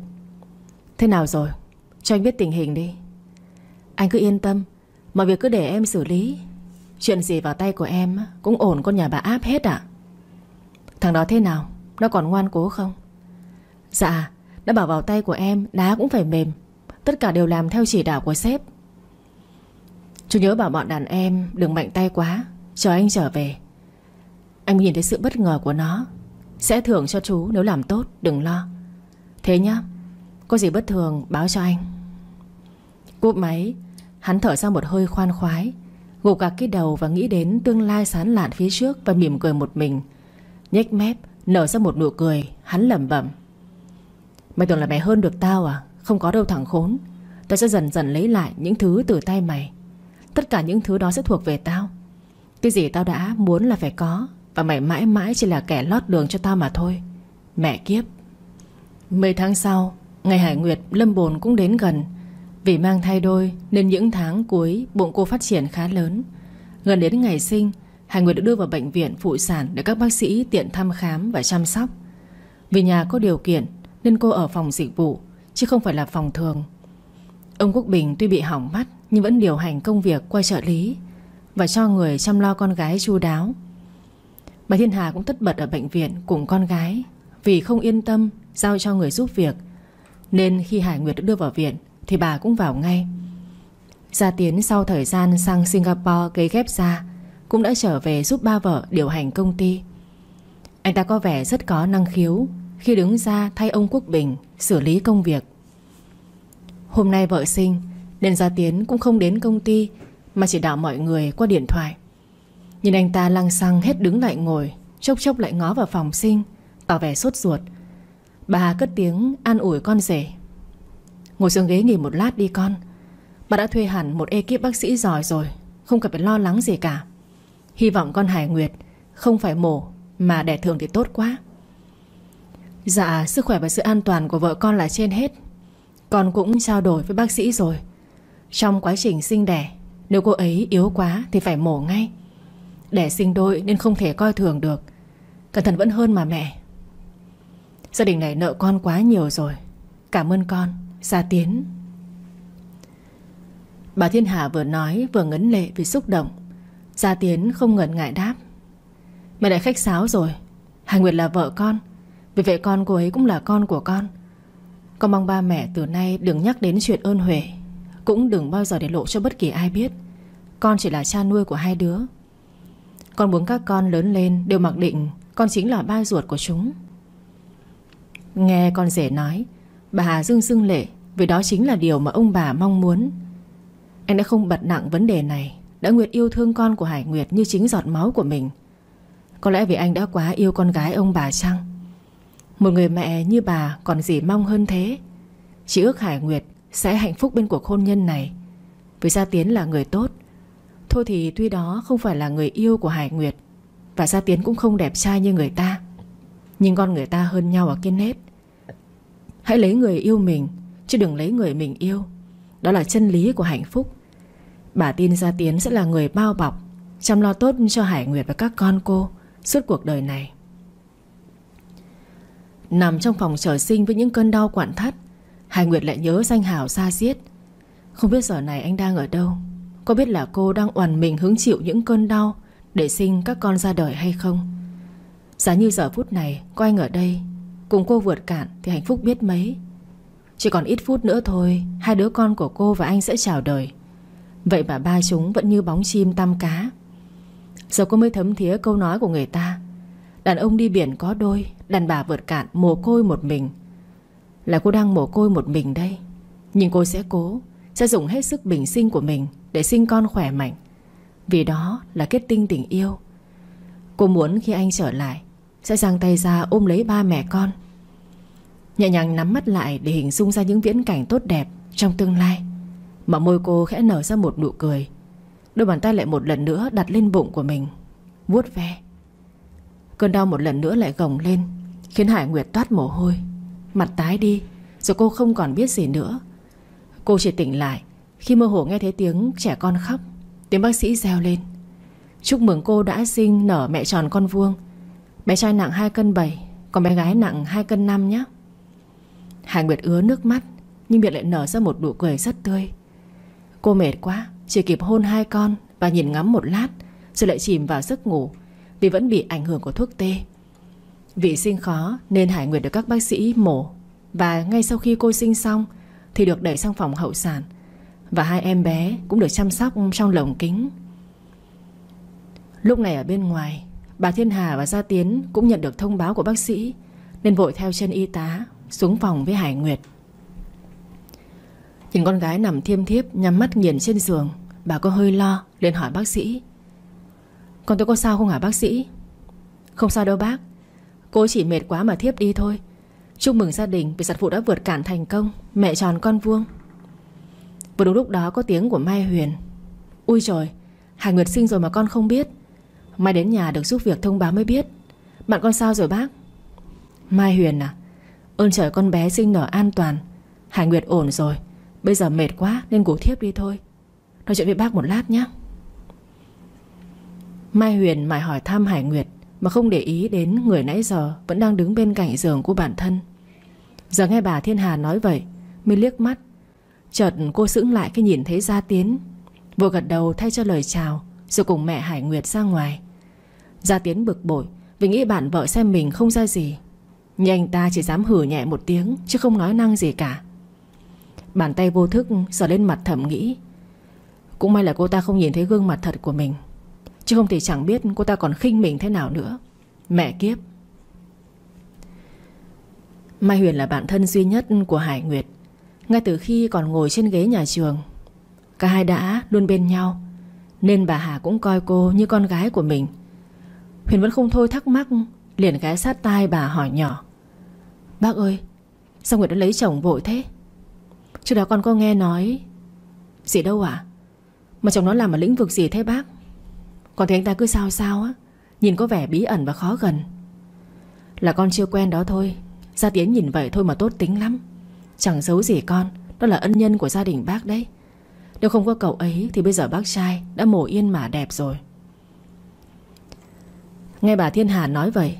Thế nào rồi? Cho anh biết tình hình đi. Anh cứ yên tâm, Mọi việc cứ để em xử lý. Chuyện gì vào tay của em Cũng ổn con nhà bà áp hết ạ. Thằng đó thế nào? Nó còn ngoan cố không? Dạ Đã bảo vào tay của em, Đá cũng phải mềm. Tất cả đều làm theo chỉ đạo của sếp. Chú nhớ bảo bọn đàn em Đừng mạnh tay quá, Chờ anh trở về. Anh nhìn thấy sự bất ngờ của nó, Sẽ thưởng cho chú nếu làm tốt, Đừng lo. Thế nhá, Có gì bất thường báo cho anh. Cúp máy, Hắn thở ra một hơi khoan khoái, Gục cả cái đầu và nghĩ đến tương lai sán lạn phía trước Và mỉm cười một mình. Nhếch mép Nở ra một nụ cười, Hắn lẩm bẩm. Mày tưởng là mày hơn được tao à? Không có đâu thằng khốn. Tao sẽ dần dần lấy lại những thứ từ tay mày. Tất cả những thứ đó sẽ thuộc về tao. Cái gì tao đã muốn là phải có, Và mày mãi mãi chỉ là kẻ lót đường cho tao mà thôi. Mẹ kiếp. Mấy tháng sau, Ngày Hải Nguyệt, Lâm Bồn cũng đến gần. Vì mang thai đôi, Nên những tháng cuối, bụng cô phát triển khá lớn. Gần đến ngày sinh Hải Nguyệt được đưa vào bệnh viện, phụ sản Để các bác sĩ tiện thăm khám và chăm sóc. Vì nhà có điều kiện, Nên cô ở phòng dịch vụ, Chứ không phải là phòng thường. Ông Quốc Bình tuy bị hỏng mắt, Nhưng vẫn điều hành công việc qua trợ lý Và cho người chăm lo con gái chu đáo. Bà Thiên Hà cũng tất bật ở bệnh viện Cùng con gái Vì không yên tâm Giao cho người giúp việc. Nên khi Hải Nguyệt được đưa vào viện Thì bà cũng vào ngay. Gia Tiến sau thời gian sang Singapore cấy ghép da cũng đã trở về giúp ba vợ điều hành công ty. Anh ta có vẻ rất có năng khiếu Khi đứng ra thay ông Quốc Bình Xử lý công việc. Hôm nay vợ sinh, Nên Gia Tiến cũng không đến công ty Mà chỉ đạo mọi người qua điện thoại. Nhìn anh ta lăng xăng hết đứng lại ngồi, Chốc chốc lại ngó vào phòng sinh, Tỏ vẻ sốt ruột. Bà cất tiếng an ủi con rể. Ngồi xuống ghế nghỉ một lát đi con. Bà đã thuê hẳn một ekip bác sĩ giỏi rồi, Không cần phải lo lắng gì cả. Hy vọng con Hải Nguyệt Không phải mổ, Mà đẻ thường thì tốt quá. Dạ sức khỏe và sự an toàn của vợ con là trên hết. Con cũng trao đổi với bác sĩ rồi. Trong quá trình sinh đẻ, Nếu cô ấy yếu quá thì phải mổ ngay. Đẻ sinh đôi nên không thể coi thường được. Cẩn thận vẫn hơn mà mẹ. Gia đình này nợ con quá nhiều rồi. Cảm ơn con. Gia Tiến. Bà Thiên Hà vừa nói vừa ngấn lệ vì xúc động. Gia Tiến không ngần ngại đáp. Mày lại khách sáo rồi. Hà Nguyệt là vợ con. Vì vậy con cô ấy cũng là con của con. Con mong ba mẹ từ nay đừng nhắc đến chuyện ơn huệ. Cũng đừng bao giờ để lộ cho bất kỳ ai biết. Con chỉ là cha nuôi của hai đứa. Con muốn các con lớn lên Đều mặc định Con chính là ba ruột của chúng. Nghe con rể nói, Bà Hà dưng dưng lệ Vì đó chính là điều mà ông bà mong muốn. Anh đã không bật nặng vấn đề này. Đã nguyện yêu thương con của Hải Nguyệt Như chính giọt máu của mình. Có lẽ vì anh đã quá yêu con gái ông bà chăng? Một người mẹ như bà Còn gì mong hơn thế? Chỉ ước Hải Nguyệt sẽ hạnh phúc bên cuộc hôn nhân này. Vì Gia Tiến là người tốt. Thôi thì tuy đó không phải là người yêu của Hải Nguyệt, Và Gia Tiến cũng không đẹp trai như người ta. Nhưng con người ta hơn nhau ở cái nết. Hãy lấy người yêu mình, Chứ đừng lấy người mình yêu. Đó là chân lý của hạnh phúc. Bà tin Gia Tiến sẽ là người bao bọc, Chăm lo tốt cho Hải Nguyệt và các con cô Suốt cuộc đời này. Nằm trong phòng chờ sinh với những cơn đau quặn thắt, Hải Nguyệt lại nhớ danh hào xa xiết Không biết giờ này anh đang ở đâu, Có biết là cô đang oằn mình hứng chịu những cơn đau Để sinh các con ra đời hay không? Giá như giờ phút này, Có anh ở đây, Cùng cô vượt cạn thì hạnh phúc biết mấy. Chỉ còn ít phút nữa thôi, Hai đứa con của cô và anh sẽ chào đời. Vậy mà ba chúng vẫn như bóng chim tăm cá. Giờ cô mới thấm thía câu nói của người ta. Đàn ông đi biển có đôi, Đàn bà vượt cạn mồ côi một mình. Là cô đang mồ côi một mình đây. Nhưng cô sẽ cố, Sẽ dùng hết sức bình sinh của mình Để sinh con khỏe mạnh. Vì đó là kết tinh tình yêu. Cô muốn khi anh trở lại, Sẽ giang tay ra ôm lấy ba mẹ con. Nhẹ nhàng nắm mắt lại Để hình dung ra những viễn cảnh tốt đẹp Trong tương lai. Mà môi cô khẽ nở ra một nụ cười. Đôi bàn tay lại một lần nữa đặt lên bụng của mình, vuốt ve. Cơn đau một lần nữa lại gồng lên, Khiến Hải Nguyệt toát mồ hôi. Mặt tái đi, Rồi cô không còn biết gì nữa. Cô chỉ tỉnh lại, Khi mơ hồ nghe thấy tiếng trẻ con khóc, Tiếng bác sĩ reo lên. Chúc mừng cô đã sinh nở mẹ tròn con vuông. Bé trai nặng 2 cân 7 Còn bé gái nặng 2 cân 5 nhé. Hải Nguyệt ứa nước mắt, Nhưng miệng lại nở ra một nụ cười rất tươi. Cô mệt quá, Chỉ kịp hôn hai con Và nhìn ngắm một lát, Rồi lại chìm vào giấc ngủ Vì vẫn bị ảnh hưởng của thuốc tê. Vì sinh khó nên Hải Nguyệt được các bác sĩ mổ Và ngay sau khi cô sinh xong Thì được đẩy sang phòng hậu sản Và hai em bé cũng được chăm sóc trong lồng kính. Lúc này ở bên ngoài, Bà Thiên Hà và Gia Tiến cũng nhận được thông báo của bác sĩ Nên vội theo chân y tá Xuống phòng với Hải Nguyệt. Nhìn con gái nằm thiêm thiếp, Nhắm mắt nghiền trên giường, Bà có hơi lo, liền hỏi bác sĩ. Con tôi có sao không hả bác sĩ? Không sao đâu bác. Cô chỉ mệt quá mà thiếp đi thôi. Chúc mừng gia đình vì sản phụ đã vượt cản thành công, Mẹ tròn con vuông. Vừa đúng lúc đó có tiếng của Mai Huyền. Ui trời, Hải Nguyệt sinh rồi mà con không biết. Mai đến nhà được giúp việc thông báo mới biết. Bạn con sao rồi bác? Mai Huyền à Ơn trời con bé sinh nở an toàn. Hải Nguyệt ổn rồi. Bây giờ mệt quá, nên ngủ thiếp đi thôi. Nói chuyện với bác một lát nhé. Mai Huyền mải hỏi thăm Hải Nguyệt, Mà không để ý đến người nãy giờ Vẫn đang đứng bên cạnh giường của bản thân. Giờ nghe bà Thiên Hà nói vậy, Mới liếc mắt. Chợt cô sững lại khi nhìn thấy Gia Tiến. Vừa gật đầu thay cho lời chào, Rồi cùng mẹ Hải Nguyệt ra ngoài. Gia Tiến bực bội, Vì nghĩ bạn vợ xem mình không ra gì. Nhưng anh ta chỉ dám hử nhẹ một tiếng, Chứ không nói năng gì cả. Bàn tay vô thức sờ lên mặt thẩm nghĩ. Cũng may là cô ta không nhìn thấy gương mặt thật của mình, Chứ không thì chẳng biết cô ta còn khinh mình thế nào nữa. Mẹ kiếp. Mai Huyền là bạn thân duy nhất của Hải Nguyệt. Ngay từ khi còn ngồi trên ghế nhà trường, Cả hai đã luôn bên nhau, Nên bà Hà cũng coi cô như con gái của mình. Huyền vẫn không thôi thắc mắc, Liền ghé sát tai bà hỏi nhỏ. Bác ơi, Sao Nguyệt đã lấy chồng vội thế? Trước đó con có nghe nói Gì đâu ạ? Mà chồng nó làm ở lĩnh vực gì thế bác? Còn thấy anh ta cứ sao sao á, Nhìn có vẻ bí ẩn và khó gần. Là con chưa quen đó thôi, Gia Tiến nhìn vậy thôi mà tốt tính lắm. Chẳng giấu gì con, Đó là ân nhân của gia đình bác đấy. Nếu không có cậu ấy Thì bây giờ bác trai đã mổ yên mà đẹp rồi. Nghe bà Thiên Hà nói vậy,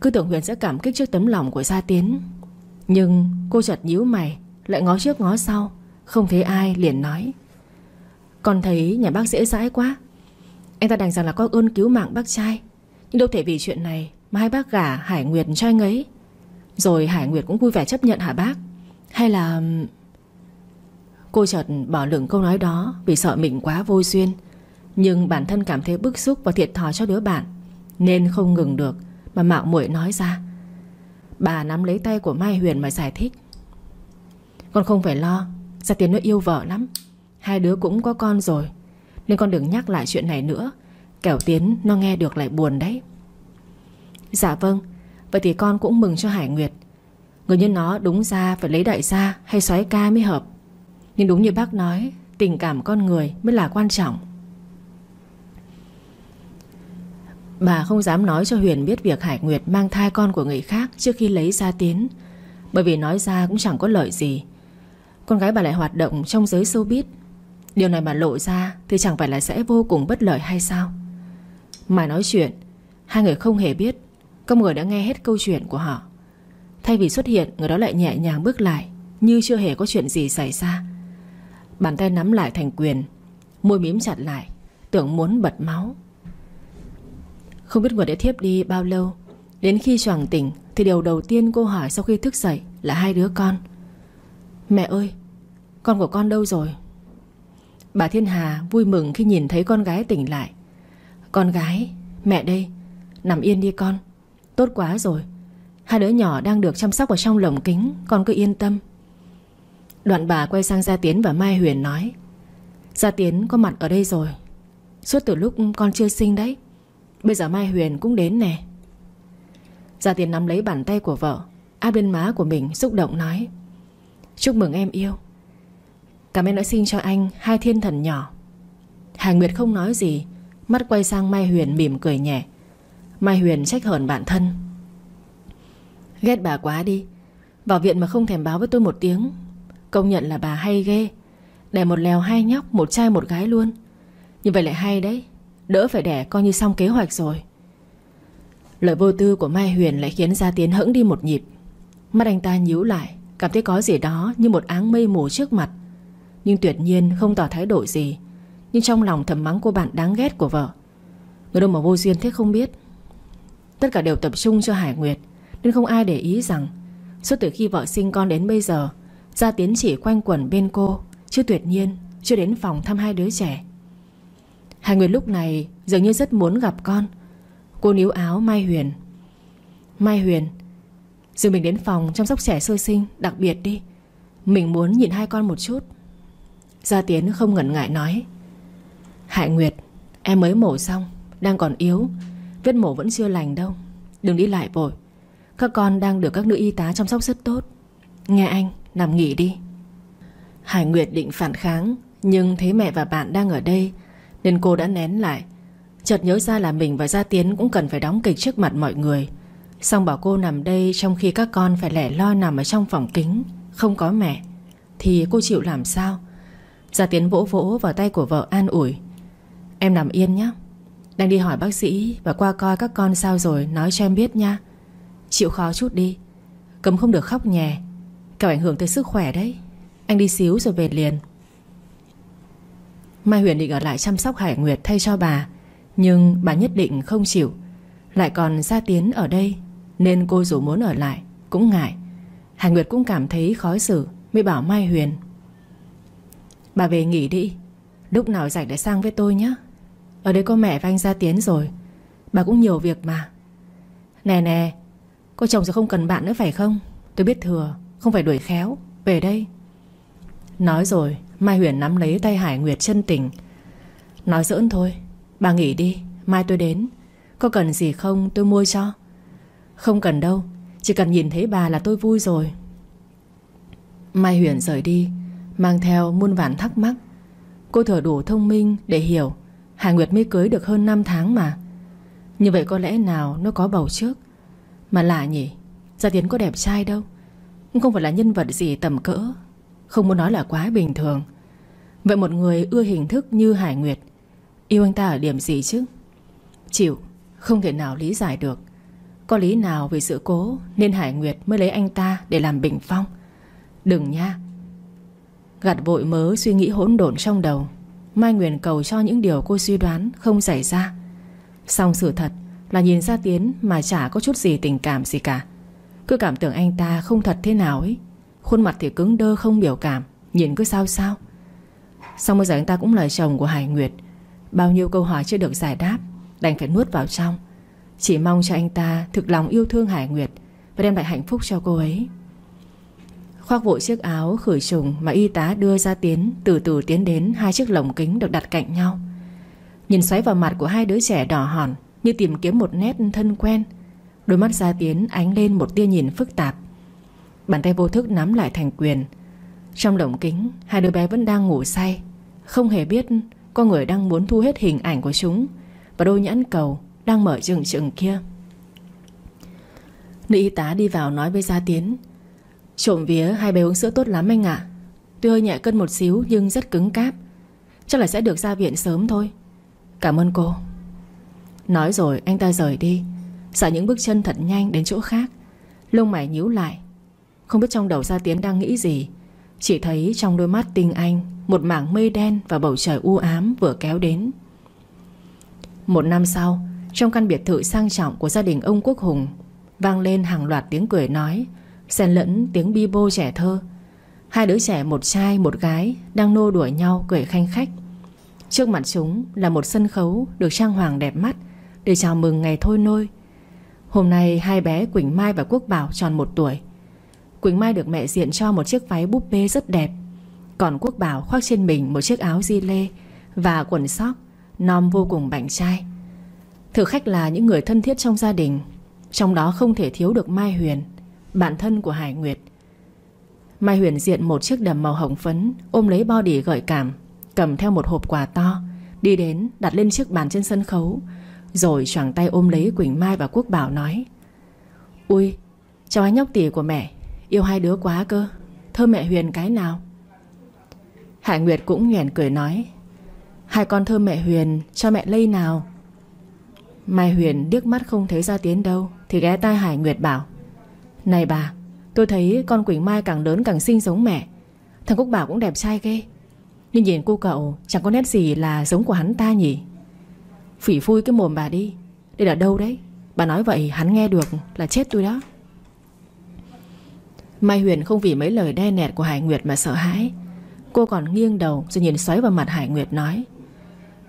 Cứ tưởng Huyền sẽ cảm kích trước tấm lòng của Gia Tiến. Nhưng cô chợt nhíu mày lại ngó trước ngó sau, Không thấy ai liền nói. Con thấy nhà bác dễ dãi quá. Anh ta đành rằng là có ơn cứu mạng bác trai. Nhưng đâu thể vì chuyện này Mà hai bác gả Hải Nguyệt cho anh ấy. Rồi Hải Nguyệt cũng vui vẻ chấp nhận hả bác? Hay là Cô chợt bỏ lửng câu nói đó Vì sợ mình quá vô duyên. Nhưng bản thân cảm thấy bức xúc và thiệt thòi cho đứa bạn, Nên không ngừng được Mà mạo muội nói ra. Bà nắm lấy tay của Mai Huyền mà giải thích. Con không phải lo, Gia Tiến nó yêu vợ lắm. Hai đứa cũng có con rồi, Nên con đừng nhắc lại chuyện này nữa. Kẻo Tiến nó nghe được lại buồn đấy. Dạ vâng Vậy thì con cũng mừng cho Hải Nguyệt. Người như nó đúng ra phải lấy đại gia Hay xoáy ca mới hợp. Nhưng đúng như bác nói, Tình cảm con người mới là quan trọng. Bà không dám nói cho Huyền biết việc Hải Nguyệt mang thai con của người khác trước khi lấy ra tiến. Bởi vì nói ra cũng chẳng có lợi gì. Con gái bà lại hoạt động trong giới showbiz. Điều này mà lộ ra thì chẳng phải là sẽ vô cùng bất lợi hay sao? Mà nói chuyện, Hai người không hề biết Có người đã nghe hết câu chuyện của họ. Thay vì xuất hiện, Người đó lại nhẹ nhàng bước lại, Như chưa hề có chuyện gì xảy ra. Bàn tay nắm lại thành quyền, Môi mím chặt lại, Tưởng muốn bật máu. Không biết người đã thiếp đi bao lâu, Đến khi choàng tỉnh Thì điều đầu tiên cô hỏi sau khi thức dậy Là hai đứa con. Mẹ ơi, Con của con đâu rồi? Bà Thiên Hà vui mừng khi nhìn thấy con gái tỉnh lại. Con gái, Mẹ đây, Nằm yên đi con. Tốt quá rồi. Hai đứa nhỏ đang được chăm sóc ở trong lồng kính, Con cứ yên tâm. Đoạn bà quay sang Gia Tiến và Mai Huyền nói, Gia Tiến có mặt ở đây rồi. Suốt từ lúc con chưa sinh đấy. Bây giờ Mai Huyền cũng đến nè. Gia Tiến nắm lấy bàn tay của vợ. Áp lên má của mình xúc động nói Chúc mừng em yêu. Cảm ơn đã sinh cho anh Hai thiên thần nhỏ. Hà Nguyệt không nói gì, Mắt quay sang Mai Huyền mỉm cười nhẹ. Mai Huyền trách hờn bản thân. Ghét bà quá đi. Vào viện mà không thèm báo với tôi một tiếng. Công nhận là bà hay ghê. Đẻ một lèo hai nhóc, Một trai một gái luôn. Như vậy lại hay đấy. Đỡ phải đẻ coi như xong kế hoạch rồi. Lời vô tư của Mai Huyền lại khiến Gia Tiến hững đi một nhịp. Mắt anh ta nhíu lại. Cảm thấy có gì đó như một áng mây mù trước mặt. Nhưng tuyệt nhiên không tỏ thái độ gì. Nhưng trong lòng thầm mắng cô bạn đáng ghét của vợ. Người đâu mà vô duyên thế không biết. Tất cả đều tập trung cho Hải Nguyệt, Nên không ai để ý rằng, Suốt từ khi vợ sinh con đến bây giờ, Gia Tiến chỉ quanh quẩn bên cô, Chứ tuyệt nhiên chưa đến phòng thăm hai đứa trẻ. Hải Nguyệt lúc này Dường như rất muốn gặp con. Cô níu áo Mai Huyền. Mai Huyền dù mình đến phòng chăm sóc trẻ sơ sinh, Đặc biệt đi. Mình muốn nhìn hai con một chút. Gia Tiến không ngần ngại nói, Hải Nguyệt, Em mới mổ xong, Đang còn yếu. Vết mổ vẫn chưa lành đâu. Đừng đi lại vội. Các con đang được các nữ y tá chăm sóc rất tốt. Nghe anh, nằm nghỉ đi. Hải Nguyệt định phản kháng, Nhưng thấy mẹ và bạn đang ở đây, Nên cô đã nén lại. Chợt nhớ ra là mình và Gia Tiến Cũng cần phải đóng kịch trước mặt mọi người. Xong bảo cô nằm đây Trong khi các con phải lẻ lo nằm ở trong phòng kính, Không có mẹ. Thì cô chịu làm sao? Gia Tiến vỗ vỗ vào tay của vợ an ủi. Em nằm yên nhé Đang đi hỏi bác sĩ Và qua coi các con sao rồi, Nói cho em biết nha. Chịu khó chút đi. Cấm không được khóc nhè. Cảm ảnh hưởng tới sức khỏe đấy. Anh đi xíu rồi về liền. Mai Huyền định ở lại chăm sóc Hải Nguyệt thay cho bà, Nhưng bà nhất định không chịu. Lại còn Gia Tiến ở đây. Nên cô dù muốn ở lại, Cũng ngại. Hải Nguyệt cũng cảm thấy khó xử, Mới bảo Mai Huyền. Bà về nghỉ đi, Lúc nào rảnh để sang với tôi nhé. Ở đây có mẹ và anh Gia Tiến rồi, Bà cũng nhiều việc mà. Nè nè Cô chồng sẽ không cần bạn nữa phải không? Tôi biết thừa, Không phải đuổi khéo, Về đây. Nói rồi, Mai Huyền nắm lấy tay Hải Nguyệt chân tình. Nói giỡn thôi, Bà nghỉ đi, Mai tôi đến. Có cần gì không tôi mua cho. Không cần đâu, Chỉ cần nhìn thấy bà là tôi vui rồi. Mai Huyền rời đi, Mang theo muôn vàn thắc mắc. Cô thở đủ thông minh để hiểu, Hải Nguyệt mới cưới được hơn 5 tháng mà. Như vậy có lẽ nào nó có bầu trước? Mà lạ nhỉ, Gia Tiến có đẹp trai đâu. Không phải là nhân vật gì tầm cỡ, Không muốn nói là quá bình thường. Vậy một người ưa hình thức như Hải Nguyệt, Yêu anh ta ở điểm gì chứ? Chịu, Không thể nào lý giải được. Có lý nào vì sự cố Nên Hải Nguyệt mới lấy anh ta để làm bình phong? Đừng nha. Gạt vội mớ suy nghĩ hỗn độn trong đầu. Mai Nguyền cầu cho những điều cô suy đoán Không xảy ra. Xong sự thật là nhìn ra Tiến Mà chả có chút gì tình cảm gì cả. Cứ cảm tưởng anh ta không thật thế nào ấy. Khuôn mặt thì cứng đơ không biểu cảm, Nhìn cứ sao sao. Xong bây giờ anh ta cũng là chồng của Hải Nguyệt. Bao nhiêu câu hỏi chưa được giải đáp, Đành phải nuốt vào trong. Chỉ mong cho anh ta thực lòng yêu thương Hải Nguyệt Và đem lại hạnh phúc cho cô ấy. Khoác vội chiếc áo khử trùng Mà y tá đưa ra tiến, Từ từ tiến đến hai chiếc lồng kính được đặt cạnh nhau. Nhìn xoáy vào mặt của hai đứa trẻ đỏ hòn, Như tìm kiếm một nét thân quen. Đôi mắt Gia Tiến ánh lên một tia nhìn phức tạp. Bàn tay vô thức nắm lại thành quyền. Trong lồng kính, Hai đứa bé vẫn đang ngủ say. Không hề biết Có người đang muốn thu hết hình ảnh của chúng Và đôi nhãn cầu đang mở chừng chừng kia. Nữ y tá đi vào nói với Gia Tiến, Trộm vía hai bé uống sữa tốt lắm anh ạ. Tuy hơi nhẹ cân một xíu nhưng rất cứng cáp. Chắc là sẽ được ra viện sớm thôi. Cảm ơn cô. Nói rồi anh ta rời đi, Xả những bước chân thật nhanh đến chỗ khác. Lông mày nhíu lại. Không biết trong đầu Gia Tiến đang nghĩ gì. Chỉ thấy trong đôi mắt tinh anh, Một mảng mây đen và bầu trời u ám vừa kéo đến. Một năm sau trong căn biệt thự sang trọng của gia đình ông Quốc Hùng, Vang lên hàng loạt tiếng cười nói, xen lẫn tiếng bi bô trẻ thơ. Hai đứa trẻ một trai, một gái Đang nô đuổi nhau cười khanh khách. Trước mặt chúng là một sân khấu Được trang hoàng đẹp mắt Để chào mừng ngày thôi nôi. Hôm nay hai bé Quỳnh Mai và Quốc Bảo tròn một tuổi. Quỳnh Mai được mẹ diện cho một chiếc váy búp bê rất đẹp. Còn Quốc Bảo khoác trên mình một chiếc áo di lê Và quần sóc Nom vô cùng bảnh trai. Thực khách là những người thân thiết trong gia đình, Trong đó không thể thiếu được Mai Huyền, Bạn thân của Hải Nguyệt. Mai Huyền diện một chiếc đầm màu hồng phấn, Ôm lấy body gợi cảm, Cầm theo một hộp quà to, Đi đến đặt lên chiếc bàn trên sân khấu, Rồi choàng tay ôm lấy Quỳnh Mai và Quốc Bảo nói, Ui, Cháu anh nhóc tỉ của mẹ, Yêu hai đứa quá cơ, Thơ mẹ Huyền cái nào? Hải Nguyệt cũng nhoẻn cười nói, Hai con thơ mẹ Huyền, cho mẹ lây nào Mai Huyền điếc mắt không thấy ra tiếng đâu, Thì ghé tai Hải Nguyệt bảo, Này bà, Tôi thấy con Quỳnh Mai càng lớn càng xinh giống mẹ. Thằng Quốc Bảo cũng đẹp trai ghê. Nhưng nhìn cô cậu, chẳng có nét gì là giống của hắn ta nhỉ? Phỉ phui cái mồm bà đi, Đây là đâu đấy? Bà nói vậy hắn nghe được là chết tôi đó. Mai Huyền không vì mấy lời đe nẹt của Hải Nguyệt mà sợ hãi. Cô còn nghiêng đầu rồi nhìn xoáy vào mặt Hải Nguyệt nói,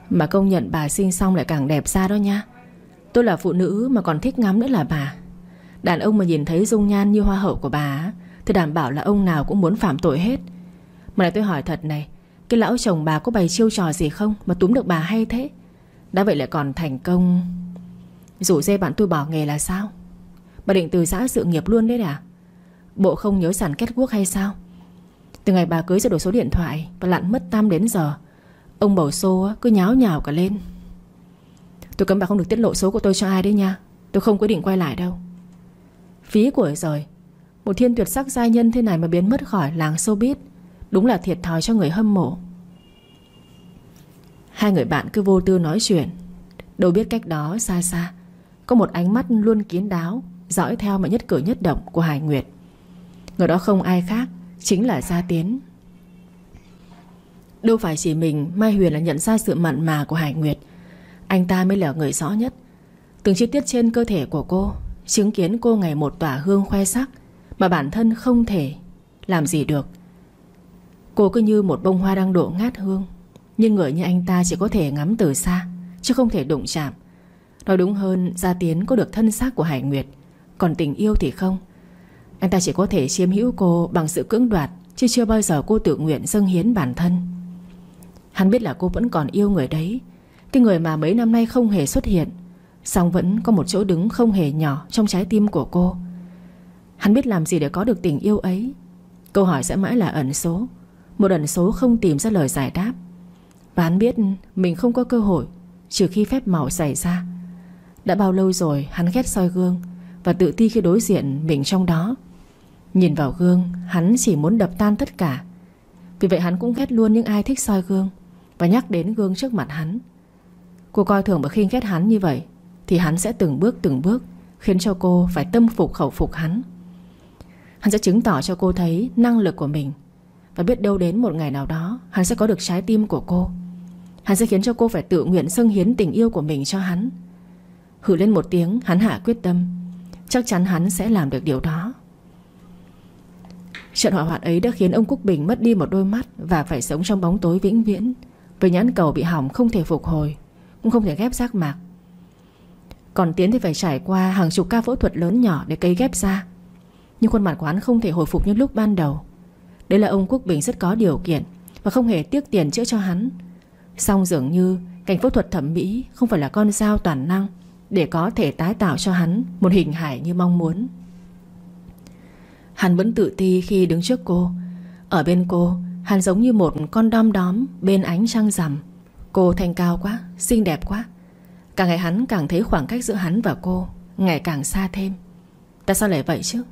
Mà công nhận bà sinh xong lại càng đẹp ra đó nha. Tôi là phụ nữ mà còn thích ngắm nữa là bà. Đàn ông mà nhìn thấy dung nhan như hoa hậu của bà Thì đảm bảo là ông nào cũng muốn phạm tội hết. Mà này tôi hỏi thật này, Cái lão chồng bà có bày chiêu trò gì không Mà túm được bà hay thế? Đã vậy lại còn thành công. Rủ dê bạn tôi bỏ nghề là sao? Bà định từ giã sự nghiệp luôn đấy à? Bộ không nhớ sản kết quốc hay sao? Từ ngày bà cưới ra đổi số điện thoại Và lặn mất tam đến giờ, Ông bầu xô cứ nháo nhào cả lên. Tôi cấm bà không được tiết lộ số của tôi cho ai đấy nha. Tôi không quyết định quay lại đâu. Phí của rồi. Một thiên tuyệt sắc giai nhân thế này mà biến mất khỏi làng showbiz, Đúng là thiệt thòi cho người hâm mộ. Hai người bạn cứ vô tư nói chuyện. Đâu biết cách đó xa xa, Có một ánh mắt luôn kiến đáo, Dõi theo mà nhất cử nhất động của Hải Nguyệt. Người đó không ai khác, Chính là Gia Tiến. Đâu phải chỉ mình, Mai Huyền là nhận ra sự mặn mà của Hải Nguyệt. Anh ta mới là người rõ nhất. Từng chi tiết trên cơ thể của cô Chứng kiến cô ngày một tỏa hương khoe sắc Mà bản thân không thể Làm gì được. Cô cứ như một bông hoa đang đổ ngát hương, Nhưng người như anh ta chỉ có thể ngắm từ xa, Chứ không thể đụng chạm. Nói đúng hơn, Gia Tiến có được thân xác của Hải Nguyệt, Còn tình yêu thì không. Anh ta chỉ có thể chiếm hữu cô bằng sự cưỡng đoạt, Chứ chưa bao giờ cô tự nguyện dâng hiến bản thân. Hắn biết là cô vẫn còn yêu người đấy cái người mà mấy năm nay không hề xuất hiện. Xong vẫn có một chỗ đứng không hề nhỏ Trong trái tim của cô. Hắn biết làm gì để có được tình yêu ấy. Câu hỏi sẽ mãi là ẩn số. Một ẩn số không tìm ra lời giải đáp. Và hắn biết mình không có cơ hội, Trừ khi phép màu xảy ra. Đã bao lâu rồi hắn ghét soi gương Và tự ti khi đối diện mình trong đó. Nhìn vào gương, Hắn chỉ muốn đập tan tất cả. Vì vậy hắn cũng ghét luôn những ai thích soi gương Và nhắc đến gương trước mặt hắn. Cô coi thường và khinh ghét hắn như vậy, thì hắn sẽ từng bước từng bước Khiến cho cô phải tâm phục, khẩu phục hắn. Hắn sẽ chứng tỏ cho cô thấy năng lực của mình Và biết đâu đến một ngày nào đó Hắn sẽ có được trái tim của cô. Hắn sẽ khiến cho cô phải tự nguyện dâng hiến tình yêu của mình cho hắn. Hử lên một tiếng, Hắn hạ quyết tâm. Chắc chắn hắn sẽ làm được điều đó. Trận hỏa hoạn ấy đã khiến ông Quốc Bình mất đi một đôi mắt Và phải sống trong bóng tối vĩnh viễn. Với nhãn cầu bị hỏng không thể phục hồi cũng không thể ghép rác mạc. Còn Tiến thì phải trải qua hàng chục ca phẫu thuật lớn nhỏ để cấy ghép ra Nhưng khuôn mặt của hắn không thể hồi phục như lúc ban đầu. Đấy là ông Quốc Bình rất có điều kiện Và không hề tiếc tiền chữa cho hắn. Xong dường như Cảnh phẫu thuật thẩm mỹ không phải là con dao toàn năng Để có thể tái tạo cho hắn Một hình hài như mong muốn. Hắn vẫn tự ti khi đứng trước cô. Ở bên cô, Hắn giống như một con đom đóm Bên ánh trăng rằm. Cô thanh cao quá, xinh đẹp quá. Càng ngày hắn càng thấy khoảng cách giữa hắn và cô Ngày càng xa thêm. Tại sao lại vậy chứ?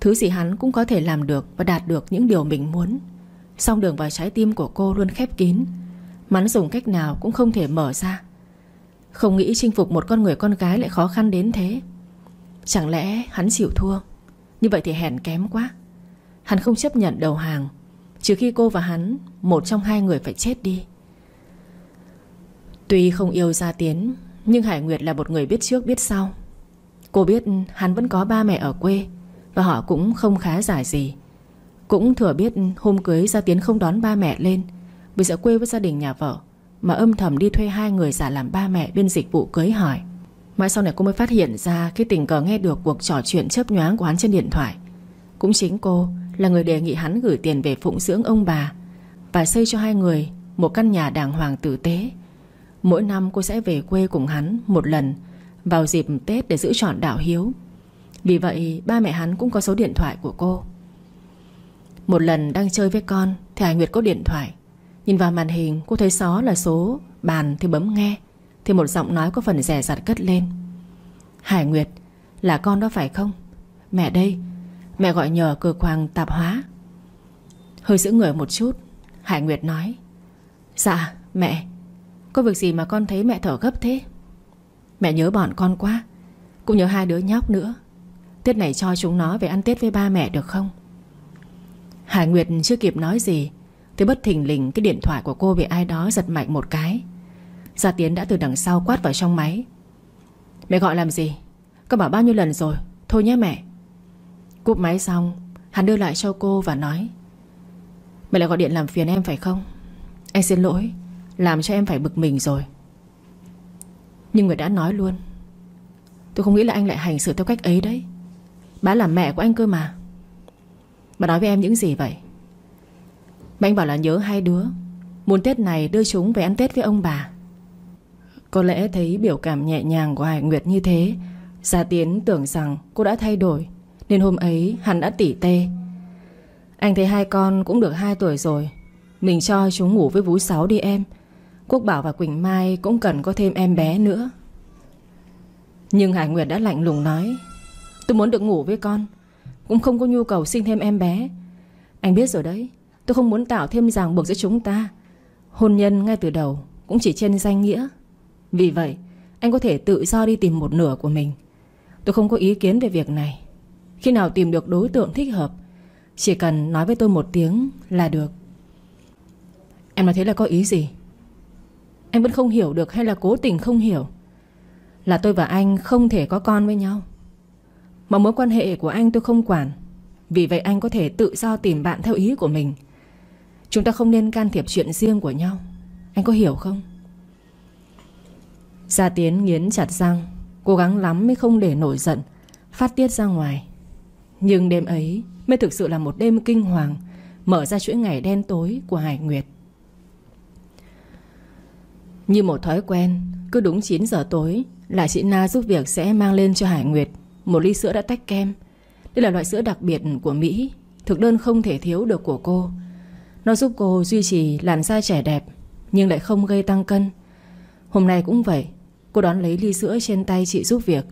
Thứ gì hắn cũng có thể làm được Và đạt được những điều mình muốn. Song đường vào trái tim của cô luôn khép kín. Mắn dùng cách nào cũng không thể mở ra. Không nghĩ chinh phục một con người con gái lại khó khăn đến thế. Chẳng lẽ hắn chịu thua? Như vậy thì hèn kém quá. Hắn không chấp nhận đầu hàng. Trừ khi cô và hắn Một trong hai người phải chết đi. Tuy không yêu Gia Tiến, Nhưng Hải Nguyệt là một người biết trước biết sau. Cô biết hắn vẫn có ba mẹ ở quê, Và họ cũng không khá giả gì. Cũng thừa biết hôm cưới Gia Tiến không đón ba mẹ lên. Vì sợ quê với gia đình nhà vợ, Mà âm thầm đi thuê hai người giả làm ba mẹ Bên dịch vụ cưới hỏi. Mãi sau này cô mới phát hiện ra Khi tình cờ nghe được cuộc trò chuyện chớp nhoáng của hắn trên điện thoại. Cũng chính cô Là người đề nghị hắn gửi tiền về phụng dưỡng ông bà Và xây cho hai người Một căn nhà đàng hoàng tử tế. Mỗi năm cô sẽ về quê cùng hắn Một lần, Vào dịp Tết để giữ trọn đạo hiếu. Vì vậy, ba mẹ hắn cũng có số điện thoại của cô. Một lần đang chơi với con, Thì Hải Nguyệt có điện thoại. Nhìn vào màn hình, cô thấy xó là số, Bàn thì bấm nghe, Thì một giọng nói có phần rẻ rặt cất lên. Hải Nguyệt, Là con đó phải không? Mẹ đây, Mẹ gọi nhờ cửa hoàng tạp hóa. Hơi giữ người một chút, Hải Nguyệt nói Dạ mẹ. Có việc gì mà con thấy mẹ thở gấp thế? Mẹ nhớ bọn con quá. Cũng nhớ hai đứa nhóc nữa. Tết này cho chúng nó về ăn Tết với ba mẹ được không? Hải Nguyệt chưa kịp nói gì, Thì bất thình lình cái điện thoại của cô bị ai đó giật mạnh một cái. Gia Tiến đã từ đằng sau quát vào trong máy. Mẹ gọi làm gì? Con bảo bao nhiêu lần rồi? Thôi nhé mẹ. Cúp máy xong, Hắn đưa lại cho cô và nói. Mẹ lại gọi điện làm phiền em phải không? Anh xin lỗi. Làm cho em phải bực mình rồi. Nhưng người đã nói luôn, Tôi không nghĩ là anh lại hành xử theo cách ấy đấy. Bà là mẹ của anh cơ mà. Bà nói với em những gì vậy? Mà anh bảo là nhớ hai đứa, Muốn Tết này đưa chúng về ăn Tết với ông bà. Có lẽ thấy biểu cảm nhẹ nhàng của Hải Nguyệt như thế, Gia Tiến tưởng rằng cô đã thay đổi, Nên hôm ấy hắn đã tỉ tê. Anh thấy hai con cũng được 2 tuổi rồi, Mình cho chúng ngủ với Vú Sáu đi em. Quốc Bảo và Quỳnh Mai cũng cần có thêm em bé nữa. Nhưng Hải Nguyệt đã lạnh lùng nói, Tôi muốn được ngủ với con, Cũng không có nhu cầu sinh thêm em bé. Anh biết rồi đấy, Tôi không muốn tạo thêm ràng buộc giữa chúng ta. Hôn nhân ngay từ đầu Cũng chỉ trên danh nghĩa. Vì vậy, anh có thể tự do đi tìm một nửa của mình. Tôi không có ý kiến về việc này. Khi nào tìm được đối tượng thích hợp, Chỉ cần nói với tôi một tiếng là được. Em nói thế là có ý gì? Anh vẫn không hiểu được hay là cố tình không hiểu Là tôi và anh không thể có con với nhau. Mà mối quan hệ của anh tôi không quản. Vì vậy anh có thể tự do tìm bạn theo ý của mình. Chúng ta không nên can thiệp chuyện riêng của nhau. Anh có hiểu không? Gia Tiến nghiến chặt răng, Cố gắng lắm mới không để nổi giận, Phát tiết ra ngoài. Nhưng đêm ấy mới thực sự là một đêm kinh hoàng, Mở ra chuỗi ngày đen tối của Hải Nguyệt. Như một thói quen, Cứ đúng 9 giờ tối Là chị Na giúp việc sẽ mang lên cho Hải Nguyệt Một ly sữa đã tách kem. Đây là loại sữa đặc biệt của Mỹ, Thực đơn không thể thiếu được của cô. Nó giúp cô duy trì làn da trẻ đẹp, Nhưng lại không gây tăng cân. Hôm nay cũng vậy, Cô đón lấy ly sữa trên tay chị giúp việc.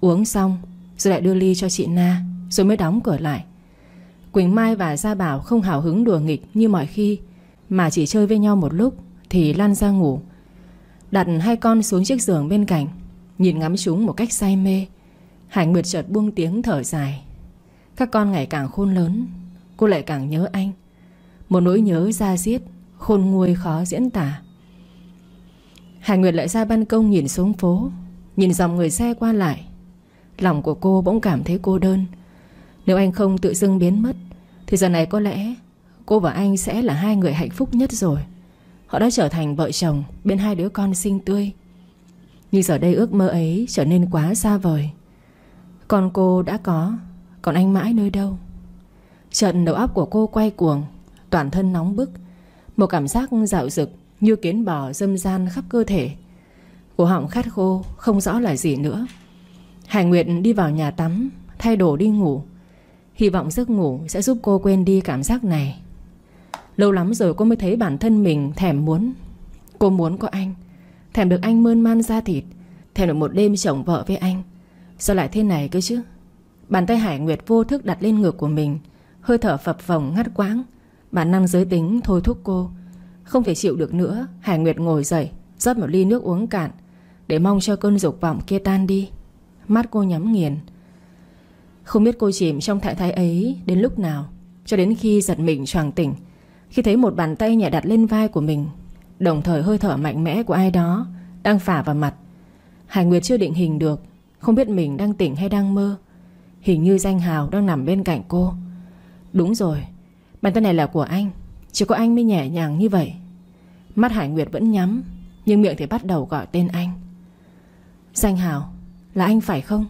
Uống xong, Rồi lại đưa ly cho chị Na, Rồi mới đóng cửa lại. Quỳnh Mai và Gia Bảo không hào hứng đùa nghịch như mọi khi, Mà chỉ chơi với nhau một lúc Thì lan ra ngủ. Đặt hai con xuống chiếc giường bên cạnh, Nhìn ngắm chúng một cách say mê. Hải Nguyệt chợt buông tiếng thở dài. Các con ngày càng khôn lớn, Cô lại càng nhớ anh. Một nỗi nhớ ra diết, Khôn nguôi khó diễn tả. Hải Nguyệt lại ra ban công nhìn xuống phố, Nhìn dòng người xe qua lại. Lòng của cô bỗng cảm thấy cô đơn. Nếu anh không tự dưng biến mất, Thì giờ này có lẽ Cô và anh sẽ là hai người hạnh phúc nhất rồi. Họ đã trở thành vợ chồng Bên hai đứa con xinh tươi. Nhưng giờ đây ước mơ ấy trở nên quá xa vời. Con cô đã có, Còn anh mãi nơi đâu? Trận đầu óc của cô quay cuồng, Toàn thân nóng bức. Một cảm giác dạo dực như kiến bò dâm gian khắp cơ thể. Cổ họng khát khô, Không rõ là gì nữa. Hải Nguyệt đi vào nhà tắm, Thay đồ đi ngủ. Hy vọng giấc ngủ sẽ giúp cô quên đi cảm giác này. Lâu lắm rồi cô mới thấy bản thân mình thèm muốn. Cô muốn có anh. Thèm được anh mơn man da thịt. Thèm được một đêm chồng vợ với anh. Sao lại thế này cơ chứ? Bàn tay Hải Nguyệt vô thức đặt lên ngực của mình. Hơi thở phập phồng ngắt quãng. Bản năng giới tính thôi thúc cô. Không thể chịu được nữa, Hải Nguyệt ngồi dậy, rót một ly nước uống cạn, Để mong cho cơn dục vọng kia tan đi. Mắt cô nhắm nghiền. Không biết cô chìm trong thái thái ấy Đến lúc nào, Cho đến khi giật mình choàng tỉnh. Khi thấy một bàn tay nhẹ đặt lên vai của mình, Đồng thời hơi thở mạnh mẽ của ai đó Đang phả vào mặt. Hải Nguyệt chưa định hình được, Không biết mình đang tỉnh hay đang mơ. Hình như danh hào đang nằm bên cạnh cô. Đúng rồi, Bàn tay này là của anh, Chỉ có anh mới nhẹ nhàng như vậy. Mắt Hải Nguyệt vẫn nhắm, Nhưng miệng thì bắt đầu gọi tên anh. Danh Hào, Là anh phải không?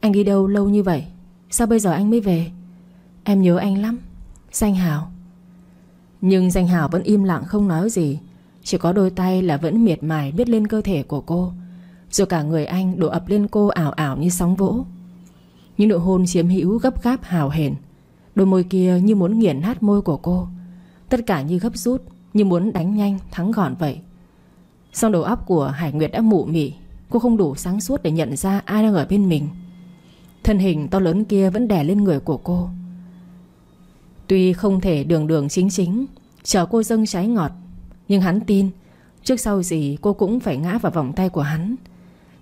Anh đi đâu lâu như vậy? Sao bây giờ anh mới về? Em nhớ anh lắm, Danh Hào. Nhưng Danh Hào vẫn im lặng không nói gì. Chỉ có đôi tay là vẫn miệt mài biết lên cơ thể của cô. Rồi cả người anh đổ ập lên cô ảo ảo như sóng vỗ. Những nụ hôn chiếm hữu gấp gáp hào hển. Đôi môi kia như muốn nghiền nát môi của cô. Tất cả như gấp rút, Như muốn đánh nhanh, thắng gọn vậy. Xong đầu óc của Hải Nguyệt đã mụ mị. Cô không đủ sáng suốt để nhận ra ai đang ở bên mình. Thân hình to lớn kia vẫn đè lên người của cô. Tuy không thể đường đường chính chính, Chờ cô dâng trái ngọt, Nhưng hắn tin, Trước sau gì cô cũng phải ngã vào vòng tay của hắn.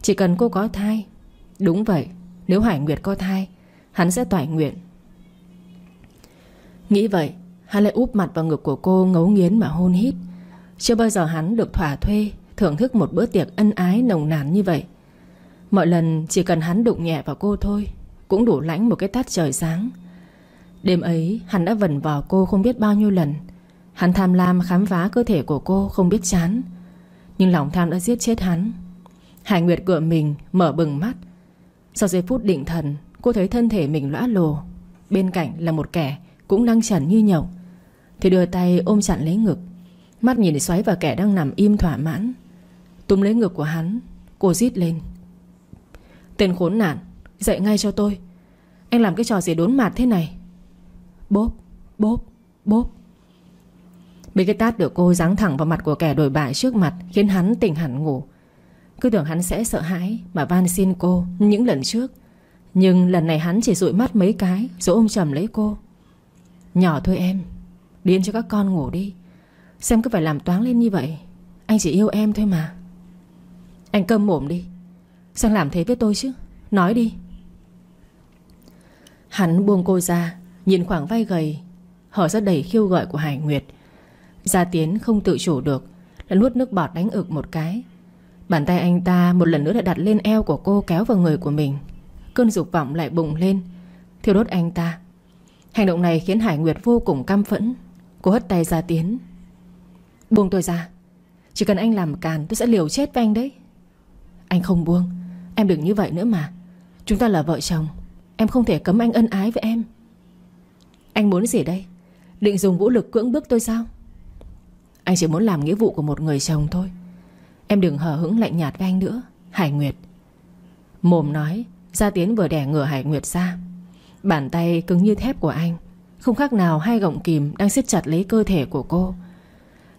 Chỉ cần cô có thai, Đúng vậy, Nếu Hải Nguyệt có thai, Hắn sẽ toại nguyện. Nghĩ vậy, Hắn lại úp mặt vào ngực của cô ngấu nghiến mà hôn hít. Chưa bao giờ hắn được thỏa thuê, Thưởng thức một bữa tiệc ân ái nồng nàn như vậy. Mọi lần chỉ cần hắn đụng nhẹ vào cô thôi, Cũng đủ lãnh một cái tát trời sáng. Đêm ấy, hắn đã vẩn vào cô không biết bao nhiêu lần. Hắn tham lam khám phá cơ thể của cô không biết chán. Nhưng lòng tham đã giết chết hắn. Hải Nguyệt cựa mình, mở bừng mắt. Sau giây phút định thần, Cô thấy thân thể mình lõa lồ. Bên cạnh là một kẻ cũng đang chẩn như nhậu. Thì đưa tay ôm chặn lấy ngực. Mắt nhìn xoáy vào kẻ đang nằm im thỏa mãn. Túm lấy ngực của hắn, Cô rít lên. Tên khốn nạn Dậy ngay cho tôi. Anh làm cái trò gì đốn mặt thế này? Bốp, bốp, bốp. Mấy cái tát được cô giáng thẳng vào mặt của kẻ đổi bại trước mặt Khiến hắn tỉnh hẳn ngủ. Cứ tưởng hắn sẽ sợ hãi Mà van xin cô những lần trước. Nhưng lần này hắn chỉ dụi mắt mấy cái Rồi ôm chầm lấy cô. Nhỏ thôi em Điên cho các con ngủ đi. Xem cứ phải làm toán lên như vậy. Anh chỉ yêu em thôi mà. Anh câm mồm đi. Sao làm thế với tôi chứ. Nói đi. Hắn buông cô ra Nhìn khoảng vai gầy Hở ra đầy khiêu gợi của Hải Nguyệt. Gia Tiến không tự chủ được Là nuốt nước bọt đánh ực một cái. Bàn tay anh ta một lần nữa đã đặt lên eo của cô Kéo vào người của mình. Cơn dục vọng lại bùng lên. Thiêu đốt anh ta. Hành động này khiến Hải Nguyệt vô cùng căm phẫn. Cô hất tay Gia Tiến. Buông tôi ra. Chỉ cần anh làm càn, tôi sẽ liều chết với anh đấy. Anh không buông. Em đừng như vậy nữa mà. Chúng ta là vợ chồng. Em không thể cấm anh ân ái với em. Anh muốn gì đây? Định dùng vũ lực cưỡng bức tôi sao? Anh chỉ muốn làm nghĩa vụ của một người chồng thôi. Em đừng hờ hững lạnh nhạt với anh nữa, Hải Nguyệt. Mồm nói, Gia Tiến vừa đẻ ngửa Hải Nguyệt ra. Bàn tay cứng như thép của anh, Không khác nào hai gọng kìm Đang siết chặt lấy cơ thể của cô.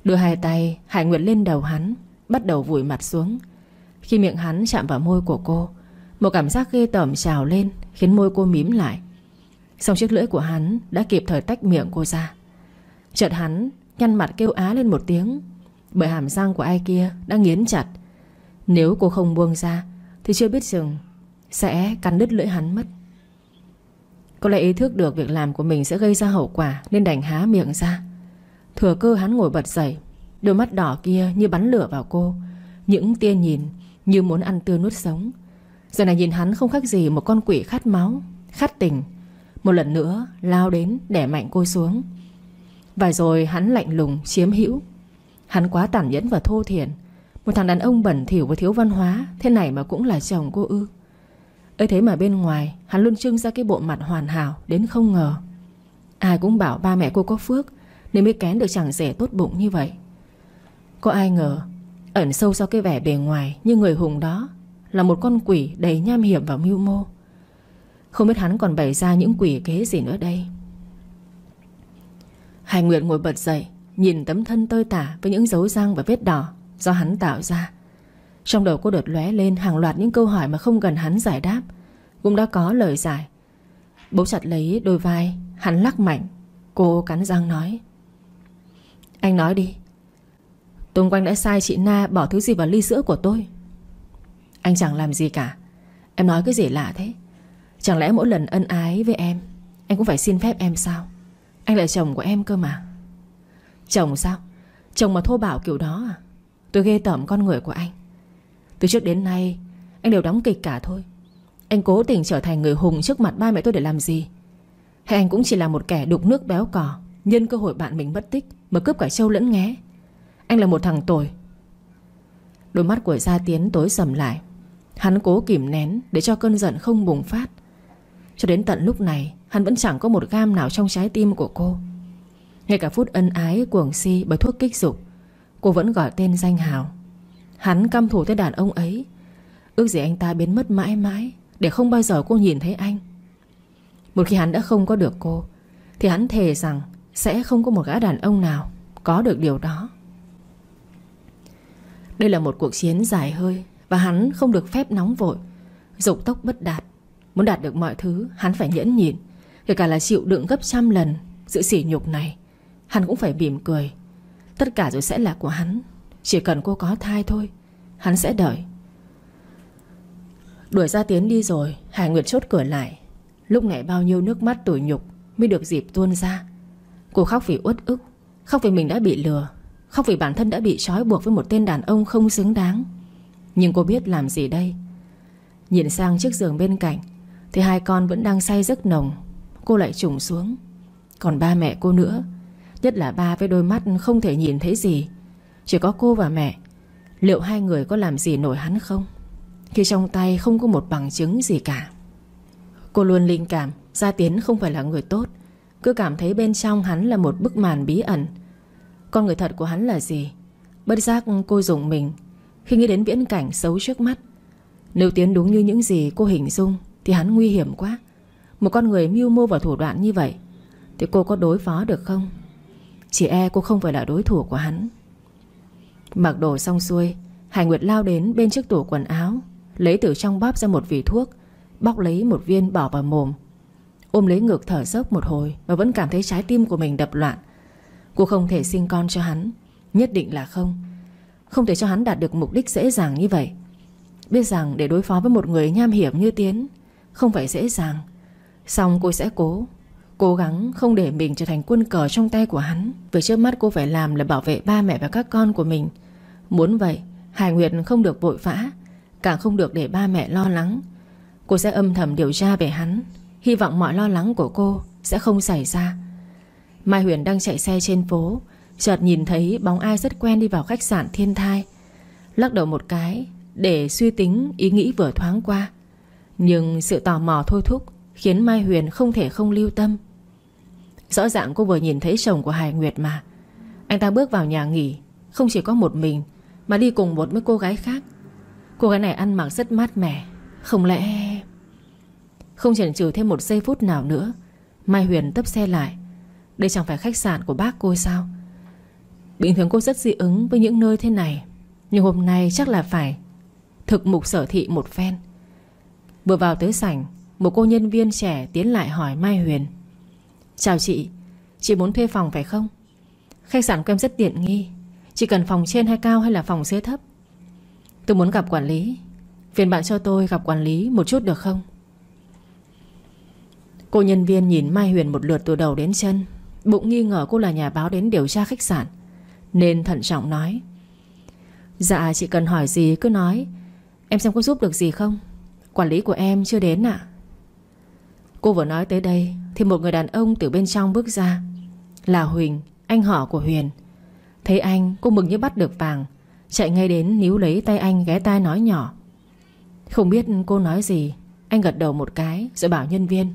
Đưa hai tay Hải Nguyệt lên đầu hắn, Bắt đầu vùi mặt xuống. Khi miệng hắn chạm vào môi của cô, Một cảm giác ghê tởm trào lên Khiến môi cô mím lại. Xong chiếc lưỡi của hắn đã kịp thời tách miệng cô ra. Chợt hắn Nhăn mặt kêu á lên một tiếng, Bởi hàm răng của ai kia đã nghiến chặt. Nếu cô không buông ra, Thì chưa biết chừng Sẽ cắn đứt lưỡi hắn mất. Cô lại ý thức được việc làm của mình sẽ gây ra hậu quả Nên đành há miệng ra. Thừa cơ hắn ngồi bật dậy, Đôi mắt đỏ kia như bắn lửa vào cô. Những tia nhìn như muốn ăn tươi nuốt sống. Giờ này nhìn hắn không khác gì một con quỷ khát máu, Khát tình. Một lần nữa lao đến đẻ mạnh cô xuống. Và rồi hắn lạnh lùng chiếm hữu. Hắn quá tàn nhẫn và thô thiển. Một thằng đàn ông bẩn thỉu và thiếu văn hóa, Thế này mà cũng là chồng cô ư. Ấy thế mà bên ngoài, Hắn luôn trưng ra cái bộ mặt hoàn hảo Đến không ngờ. Ai cũng bảo ba mẹ cô có phước, Nên mới kén được chẳng rể tốt bụng như vậy. Có ai ngờ, Ẩn sâu sau cái vẻ bề ngoài Như người hùng đó Là một con quỷ đầy nham hiểm và mưu mô. Không biết hắn còn bày ra những quỷ kế gì nữa đây. Hải Nguyệt ngồi bật dậy, Nhìn tấm thân tơi tả Với những dấu răng và vết đỏ Do hắn tạo ra. Trong đầu cô đột lóe lên hàng loạt những câu hỏi mà không cần hắn giải đáp, Cũng đã có lời giải. Bố chặt lấy đôi vai, Hắn lắc mạnh, Cô cắn răng nói. Anh nói đi. Tùng Quanh đã sai chị Na bỏ thứ gì vào ly sữa của tôi. Anh chẳng làm gì cả. Em nói cái gì lạ thế? Chẳng lẽ mỗi lần ân ái với em, Anh cũng phải xin phép em sao? Anh là chồng của em cơ mà. Chồng sao? Chồng mà thô bảo kiểu đó à? Tôi ghê tởm con người của anh. Từ trước đến nay, Anh đều đóng kịch cả thôi. Anh cố tình trở thành người hùng trước mặt ba mẹ tôi để làm gì? Hay anh cũng chỉ là một kẻ đục nước béo cỏ Nhân cơ hội bạn mình mất tích Mà cướp cả châu lẫn nghé? Anh là một thằng tồi. Đôi mắt của Gia Tiến tối sầm lại. Hắn cố kìm nén Để cho cơn giận không bùng phát. Cho đến tận lúc này, Hắn vẫn chẳng có một gam nào trong trái tim của cô. Ngay cả phút ân ái cuồng si Bởi thuốc kích dục, Cô vẫn gọi tên danh hào. Hắn căm thù tới đàn ông ấy. Ước gì anh ta biến mất mãi mãi, Để không bao giờ cô nhìn thấy anh. Một khi hắn đã không có được cô, Thì hắn thề rằng Sẽ không có một gã đàn ông nào Có được điều đó. Đây là một cuộc chiến dài hơi Và hắn không được phép nóng vội, Dục tốc bất đạt. Muốn đạt được mọi thứ, hắn phải nhẫn nhịn. Kể cả là chịu đựng gấp trăm lần Sự sỉ nhục này, Hắn cũng phải mỉm cười. Tất cả rồi sẽ là của hắn. Chỉ cần cô có thai thôi, Hắn sẽ đợi. Đuổi ra Tiến đi rồi, Hải Nguyệt chốt cửa lại. Lúc này bao nhiêu nước mắt tủi nhục Mới được dịp tuôn ra. Cô khóc vì uất ức, Khóc vì mình đã bị lừa, Khóc vì bản thân đã bị trói buộc với một tên đàn ông không xứng đáng. Nhưng cô biết làm gì đây? Nhìn sang chiếc giường bên cạnh thì hai con vẫn đang say giấc nồng. Cô lại trùng xuống. Còn ba mẹ cô nữa. Nhất là ba với đôi mắt không thể nhìn thấy gì. Chỉ có cô và mẹ. Liệu hai người có làm gì nổi hắn không? Khi trong tay không có một bằng chứng gì cả. Cô luôn linh cảm, Gia Tiến không phải là người tốt. Cứ cảm thấy bên trong hắn là một bức màn bí ẩn. Con người thật của hắn là gì? Bất giác cô dùng mình. Khi nghĩ đến viễn cảnh xấu trước mắt, Nếu Tiến đúng như những gì cô hình dung thì hắn nguy hiểm quá. Một con người mưu mô và thủ đoạn như vậy, Thì cô có đối phó được không? Chỉ e cô không phải là đối thủ của hắn. Mặc đồ xong xuôi, Hải Nguyệt lao đến bên chiếc tủ quần áo, Lấy từ trong bóp ra một vỉ thuốc, Bóc lấy một viên bỏ vào mồm. Ôm lấy ngực thở dốc một hồi Và vẫn cảm thấy trái tim của mình đập loạn. Cô không thể sinh con cho hắn, Nhất định là không. Không thể cho hắn đạt được mục đích dễ dàng như vậy. Biết rằng để đối phó với một người nham hiểm như Tiến không phải dễ dàng. Xong cô sẽ cố Cố gắng không để mình trở thành quân cờ trong tay của hắn. Vì trước mắt cô phải làm là bảo vệ ba mẹ và các con của mình. Muốn vậy, Hải Nguyệt không được vội vã, Càng không được để ba mẹ lo lắng. Cô sẽ âm thầm điều tra về hắn. Hy vọng mọi lo lắng của cô Sẽ không xảy ra. Mai Huyền đang chạy xe trên phố, Chợt nhìn thấy bóng ai rất quen đi vào khách sạn thiên thai. Lắc đầu một cái, Để suy tính ý nghĩ vừa thoáng qua. Nhưng sự tò mò thôi thúc Khiến Mai Huyền không thể không lưu tâm. Rõ ràng cô vừa nhìn thấy chồng của Hải Nguyệt mà. Anh ta bước vào nhà nghỉ, Không chỉ có một mình, Mà đi cùng một với cô gái khác. Cô gái này ăn mặc rất mát mẻ, Không lẽ Không chần chừ thêm một giây phút nào nữa, Mai Huyền tấp xe lại. Đây chẳng phải khách sạn của bác cô sao? Bình thường cô rất dị ứng với những nơi thế này, Nhưng hôm nay chắc là phải Thực mục sở thị một phen. Vừa vào tới sảnh, Một cô nhân viên trẻ tiến lại hỏi Mai Huyền. Chào chị Chị muốn thuê phòng phải không? Khách sạn của em rất tiện nghi chị cần phòng trên hay cao hay là phòng dưới thấp? Tôi muốn gặp quản lý, Phiền bạn cho tôi gặp quản lý một chút được không? Cô nhân viên nhìn Mai Huyền một lượt từ đầu đến chân, Bụng nghi ngờ cô là nhà báo đến điều tra khách sạn, Nên thận trọng nói. Dạ chị cần hỏi gì cứ nói, Em xem có giúp được gì không? Quản lý của em chưa đến ạ. Cô vừa nói tới đây Thì một người đàn ông từ bên trong bước ra. Là Huỳnh, Anh họ của Huyền. Thấy anh, cô mừng như bắt được vàng, Chạy ngay đến níu lấy tay anh ghé tai nói nhỏ. Không biết cô nói gì, Anh gật đầu một cái Rồi bảo nhân viên.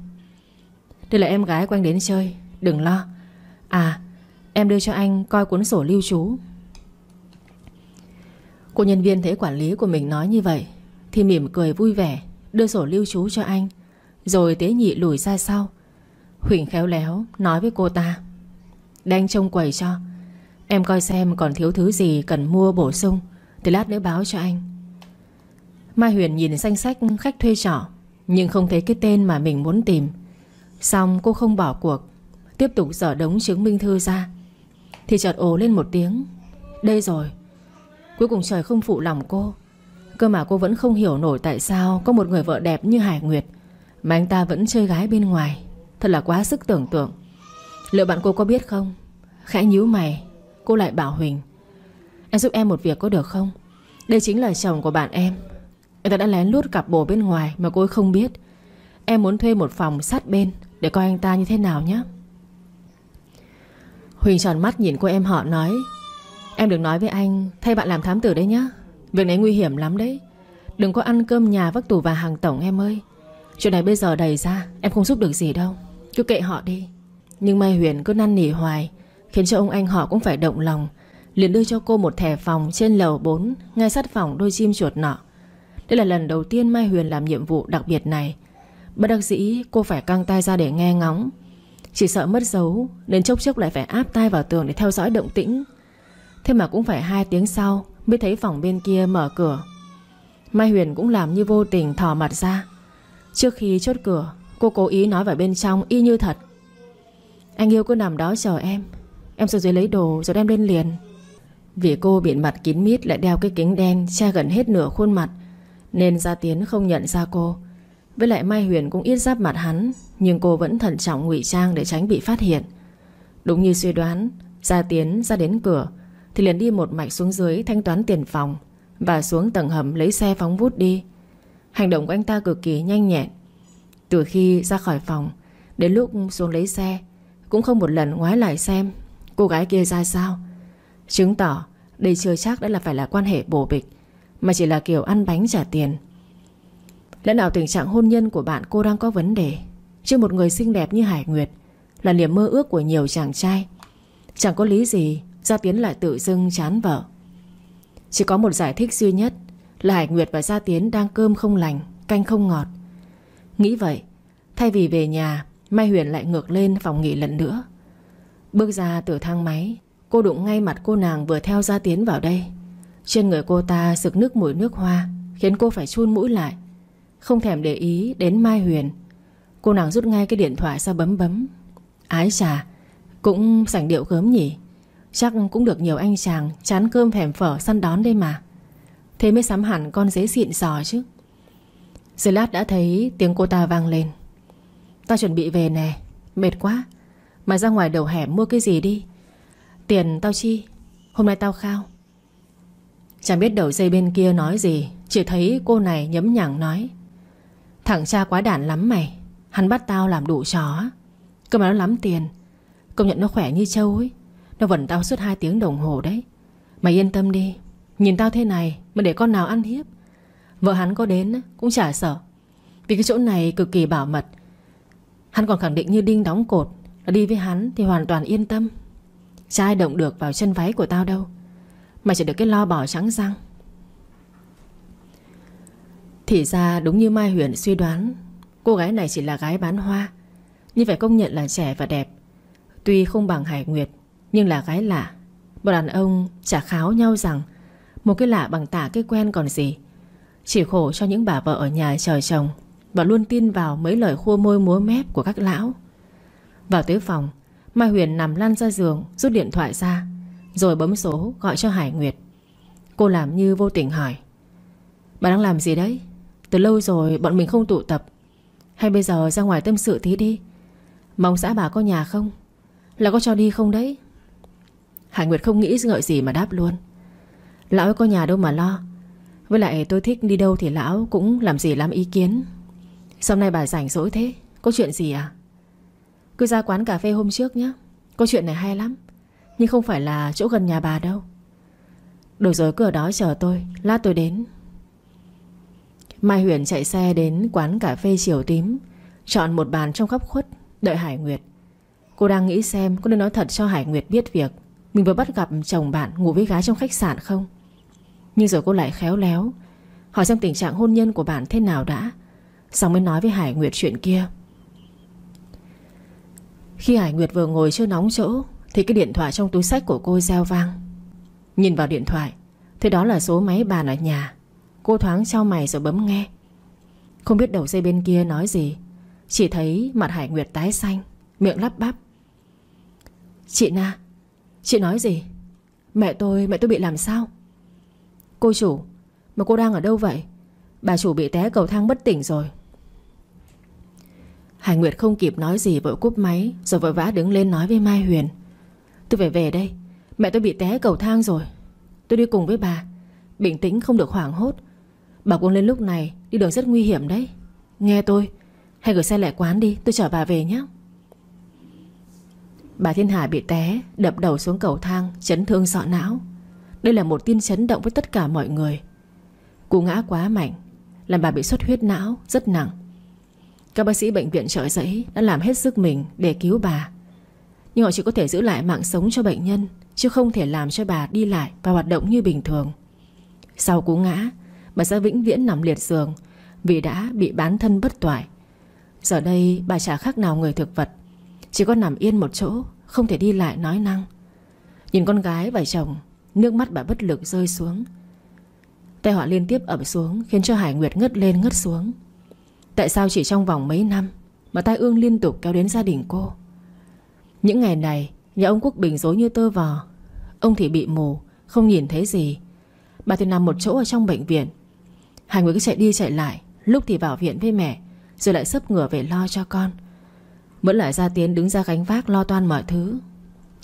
Đây là em gái của anh đến chơi, Đừng lo. À em đưa cho anh coi cuốn sổ lưu trú. Cô nhân viên thấy quản lý của mình nói như vậy Thì mỉm cười vui vẻ. Đưa sổ lưu trú cho anh. Rồi tế nhị lùi ra sau. Huỳnh khéo léo nói với cô ta Đang trông quầy cho. Em coi xem còn thiếu thứ gì cần mua bổ sung, Thì lát nữa báo cho anh. Mai Huyền nhìn danh sách khách thuê trọ, Nhưng không thấy cái tên mà mình muốn tìm. Xong cô không bỏ cuộc, Tiếp tục dở đống chứng minh thư ra. Thì chợt ồ lên một tiếng, Đây rồi. Cuối cùng trời không phụ lòng cô Cơ mà cô vẫn không hiểu nổi tại sao Có một người vợ đẹp như Hải Nguyệt Mà anh ta vẫn chơi gái bên ngoài. Thật là quá sức tưởng tượng. Liệu bạn cô có biết không? Khẽ nhíu mày, Cô lại bảo Huỳnh, Em giúp em một việc có được không? Đây chính là chồng của bạn em. Anh ta đã lén lút cặp bồ bên ngoài mà cô ấy không biết. Em muốn thuê một phòng sát bên Để coi anh ta như thế nào nhé. Huỳnh tròn mắt nhìn cô em họ nói, Em đừng nói với anh, Thay bạn làm thám tử đấy nhá. Việc này nguy hiểm lắm đấy. Đừng có ăn cơm nhà vác tù và hàng tổng em ơi. Chuyện này bây giờ đầy ra, Em không giúp được gì đâu. Cứ kệ họ đi. Nhưng Mai Huyền cứ năn nỉ hoài, Khiến cho ông anh họ cũng phải động lòng. Liền đưa cho cô một thẻ phòng trên lầu 4 Ngay sát phòng đôi chim chuột nọ. Đây là lần đầu tiên Mai Huyền làm nhiệm vụ đặc biệt này. Bất đắc dĩ, cô phải căng tay ra để nghe ngóng. Chỉ sợ mất dấu, Nên chốc chốc lại phải áp tay vào tường để theo dõi động tĩnh. Thế mà cũng phải hai tiếng sau Mới thấy phòng bên kia mở cửa. Mai Huyền cũng làm như vô tình thò mặt ra. Trước khi chốt cửa, Cô cố ý nói vào bên trong y như thật. Anh yêu cứ nằm đó chờ em. Em xuống dưới lấy đồ rồi đem lên liền. Vì cô bị mặt kín mít Lại đeo cái kính đen che gần hết nửa khuôn mặt, Nên Gia Tiến không nhận ra cô. Với lại Mai Huyền cũng ít giáp mặt hắn, Nhưng cô vẫn thận trọng ngụy trang Để tránh bị phát hiện. Đúng như suy đoán, Gia Tiến ra đến cửa thì liền đi một mạch xuống dưới thanh toán tiền phòng Và xuống tầng hầm lấy xe phóng vút đi. Hành động của anh ta cực kỳ nhanh nhẹn. Từ khi ra khỏi phòng, Đến lúc xuống lấy xe, Cũng không một lần ngoái lại xem Cô gái kia ra sao. Chứng tỏ đây chưa chắc đã là phải là quan hệ bổ bịch, Mà chỉ là kiểu ăn bánh trả tiền. Lẽ nào tình trạng hôn nhân của bạn cô đang có vấn đề? Chứ một người xinh đẹp như Hải Nguyệt Là niềm mơ ước của nhiều chàng trai. Chẳng có lý gì Gia Tiến lại tự dưng chán vợ. Chỉ có một giải thích duy nhất Là Hải Nguyệt và Gia Tiến đang cơm không lành, Canh không ngọt. Nghĩ vậy, Thay vì về nhà, Mai Huyền lại ngược lên phòng nghỉ lần nữa. Bước ra từ thang máy, Cô đụng ngay mặt cô nàng vừa theo Gia Tiến vào đây. Trên người cô ta sực nước mùi nước hoa, Khiến cô phải chun mũi lại. Không thèm để ý đến Mai Huyền. Cô nàng rút ngay cái điện thoại ra bấm bấm. Ái chà, Cũng sảnh điệu gớm nhỉ. Chắc cũng được nhiều anh chàng Chán cơm thèm phở săn đón đây mà. Thế mới sắm hẳn con giấy xịn sò chứ. Rồi lát đã thấy tiếng cô ta vang lên. Ta chuẩn bị về nè, Mệt quá. Mà ra ngoài đầu hẻm mua cái gì đi? Tiền tao chi? Hôm nay tao khao. Chẳng biết đầu dây bên kia nói gì, Chỉ thấy cô này nhấm nhẳng nói. Thằng cha quá đản lắm mày, Hắn bắt tao làm đủ chó. Cơ mà nó lắm tiền, Công nhận nó khỏe như trâu ấy. Nó vẩn tao suốt 2 tiếng đồng hồ đấy. Mày yên tâm đi. Nhìn tao thế này mà để con nào ăn hiếp? Vợ hắn có đến, cũng chả sợ. Vì cái chỗ này cực kỳ bảo mật. Hắn còn khẳng định như đinh đóng cột. Là đi với hắn thì hoàn toàn yên tâm. Chả ai động được vào chân váy của tao đâu. Mà chỉ được cái lo bỏ trắng răng. Thì ra đúng như Mai Huyền suy đoán, Cô gái này chỉ là gái bán hoa. Nhưng phải công nhận là trẻ và đẹp. Tuy không bằng Hải Nguyệt nhưng là gái lạ, bọn đàn ông chả kháo nhau rằng Một cái lạ bằng tả cái quen còn gì. Chỉ khổ cho những bà vợ ở nhà chờ chồng Và luôn tin vào mấy lời khua môi múa mép của các lão. Vào tới phòng, Mai Huyền nằm lăn ra giường, Rút điện thoại ra, Rồi bấm số gọi cho Hải Nguyệt. Cô làm như vô tình hỏi, Bà đang làm gì đấy? Từ lâu rồi bọn mình không tụ tập. Hay bây giờ ra ngoài tâm sự tí đi? Mong xã bà có nhà không? Là có cho đi không đấy? Hải Nguyệt không nghĩ ngợi gì mà đáp luôn. Lão ấy có nhà đâu mà lo. Với lại tôi thích đi đâu thì lão cũng làm gì làm ý kiến. Sau này bà rảnh rỗi thế? Có chuyện gì à? Cứ ra quán cà phê hôm trước nhé Có chuyện này hay lắm. Nhưng không phải là chỗ gần nhà bà đâu. Được rồi, cứ ở đó chờ tôi. Lát tôi đến. Mai Huyền chạy xe đến quán cà phê chiều tím, Chọn một bàn trong góc khuất, Đợi Hải Nguyệt. Cô đang nghĩ xem có nên nói thật cho Hải Nguyệt biết việc. Mình vừa bắt gặp chồng bạn ngủ với gái trong khách sạn không? Nhưng rồi cô lại khéo léo, Hỏi xem tình trạng hôn nhân của bạn thế nào đã. Xong mới nói với Hải Nguyệt chuyện kia. Khi Hải Nguyệt vừa ngồi chưa nóng chỗ, Thì cái điện thoại trong túi sách của cô reo vang. Nhìn vào điện thoại Thế đó là số máy bàn ở nhà. Cô thoáng trao mày rồi bấm nghe. Không biết đầu dây bên kia nói gì, Chỉ thấy mặt Hải Nguyệt tái xanh, Miệng lắp bắp. Chị Na Chị nói gì? Mẹ tôi mẹ tôi bị làm sao? Cô chủ, Mà cô đang ở đâu vậy? Bà chủ bị té cầu thang bất tỉnh rồi. Hải Nguyệt không kịp nói gì, vội cúp máy, Rồi vội vã đứng lên nói với Mai Huyền. Tôi phải về đây. Mẹ tôi bị té cầu thang rồi. Tôi đi cùng với bà. Bình tĩnh không được hoảng hốt. Bà cuống lên lúc này, Đi đường rất nguy hiểm đấy. Nghe tôi, hãy gửi xe lại quán đi, Tôi chở bà về nhé Bà Thiên Hà bị té, Đập đầu xuống cầu thang, Chấn thương sọ não. Đây là một tin chấn động với tất cả mọi người. Cú ngã quá mạnh, Làm bà bị xuất huyết não rất nặng. Các bác sĩ bệnh viện trợ giấy Đã làm hết sức mình để cứu bà. Nhưng họ chỉ có thể giữ lại mạng sống cho bệnh nhân, Chứ không thể làm cho bà đi lại Và hoạt động như bình thường. Sau cú ngã, Bà sẽ vĩnh viễn nằm liệt giường Vì đã bị bán thân bất toại. Giờ đây bà chả khác nào người thực vật. Chỉ có nằm yên một chỗ, Không thể đi lại nói năng. Nhìn con gái và chồng, Nước mắt bà bất lực rơi xuống. Tai họa liên tiếp ẩm xuống, Khiến cho Hải Nguyệt ngất lên ngất xuống. Tại sao chỉ trong vòng mấy năm Mà tai ương liên tục kéo đến gia đình cô? Những ngày này, Nhà ông Quốc Bình dối như tơ vò. Ông thì bị mù, Không nhìn thấy gì. Bà thì nằm một chỗ ở trong bệnh viện. Hải Nguyệt cứ chạy đi chạy lại, Lúc thì vào viện với mẹ, Rồi lại sấp ngửa về lo cho con. Vẫn lại ra tiến đứng ra gánh vác lo toan mọi thứ.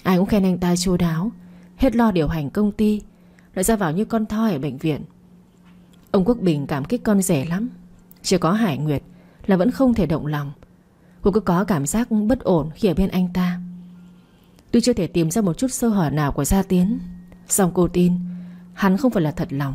Ai cũng khen anh ta chu đáo, Hết lo điều hành công ty, Lại ra vào như con thoi ở bệnh viện. Ông Quốc Bình cảm kích con rể lắm. Chỉ có Hải Nguyệt Là vẫn không thể động lòng. Cô cứ có cảm giác bất ổn khi ở bên anh ta. Tuy chưa thể tìm ra một chút sơ hở nào của Gia Tiến Xong cô tin Hắn không phải là thật lòng.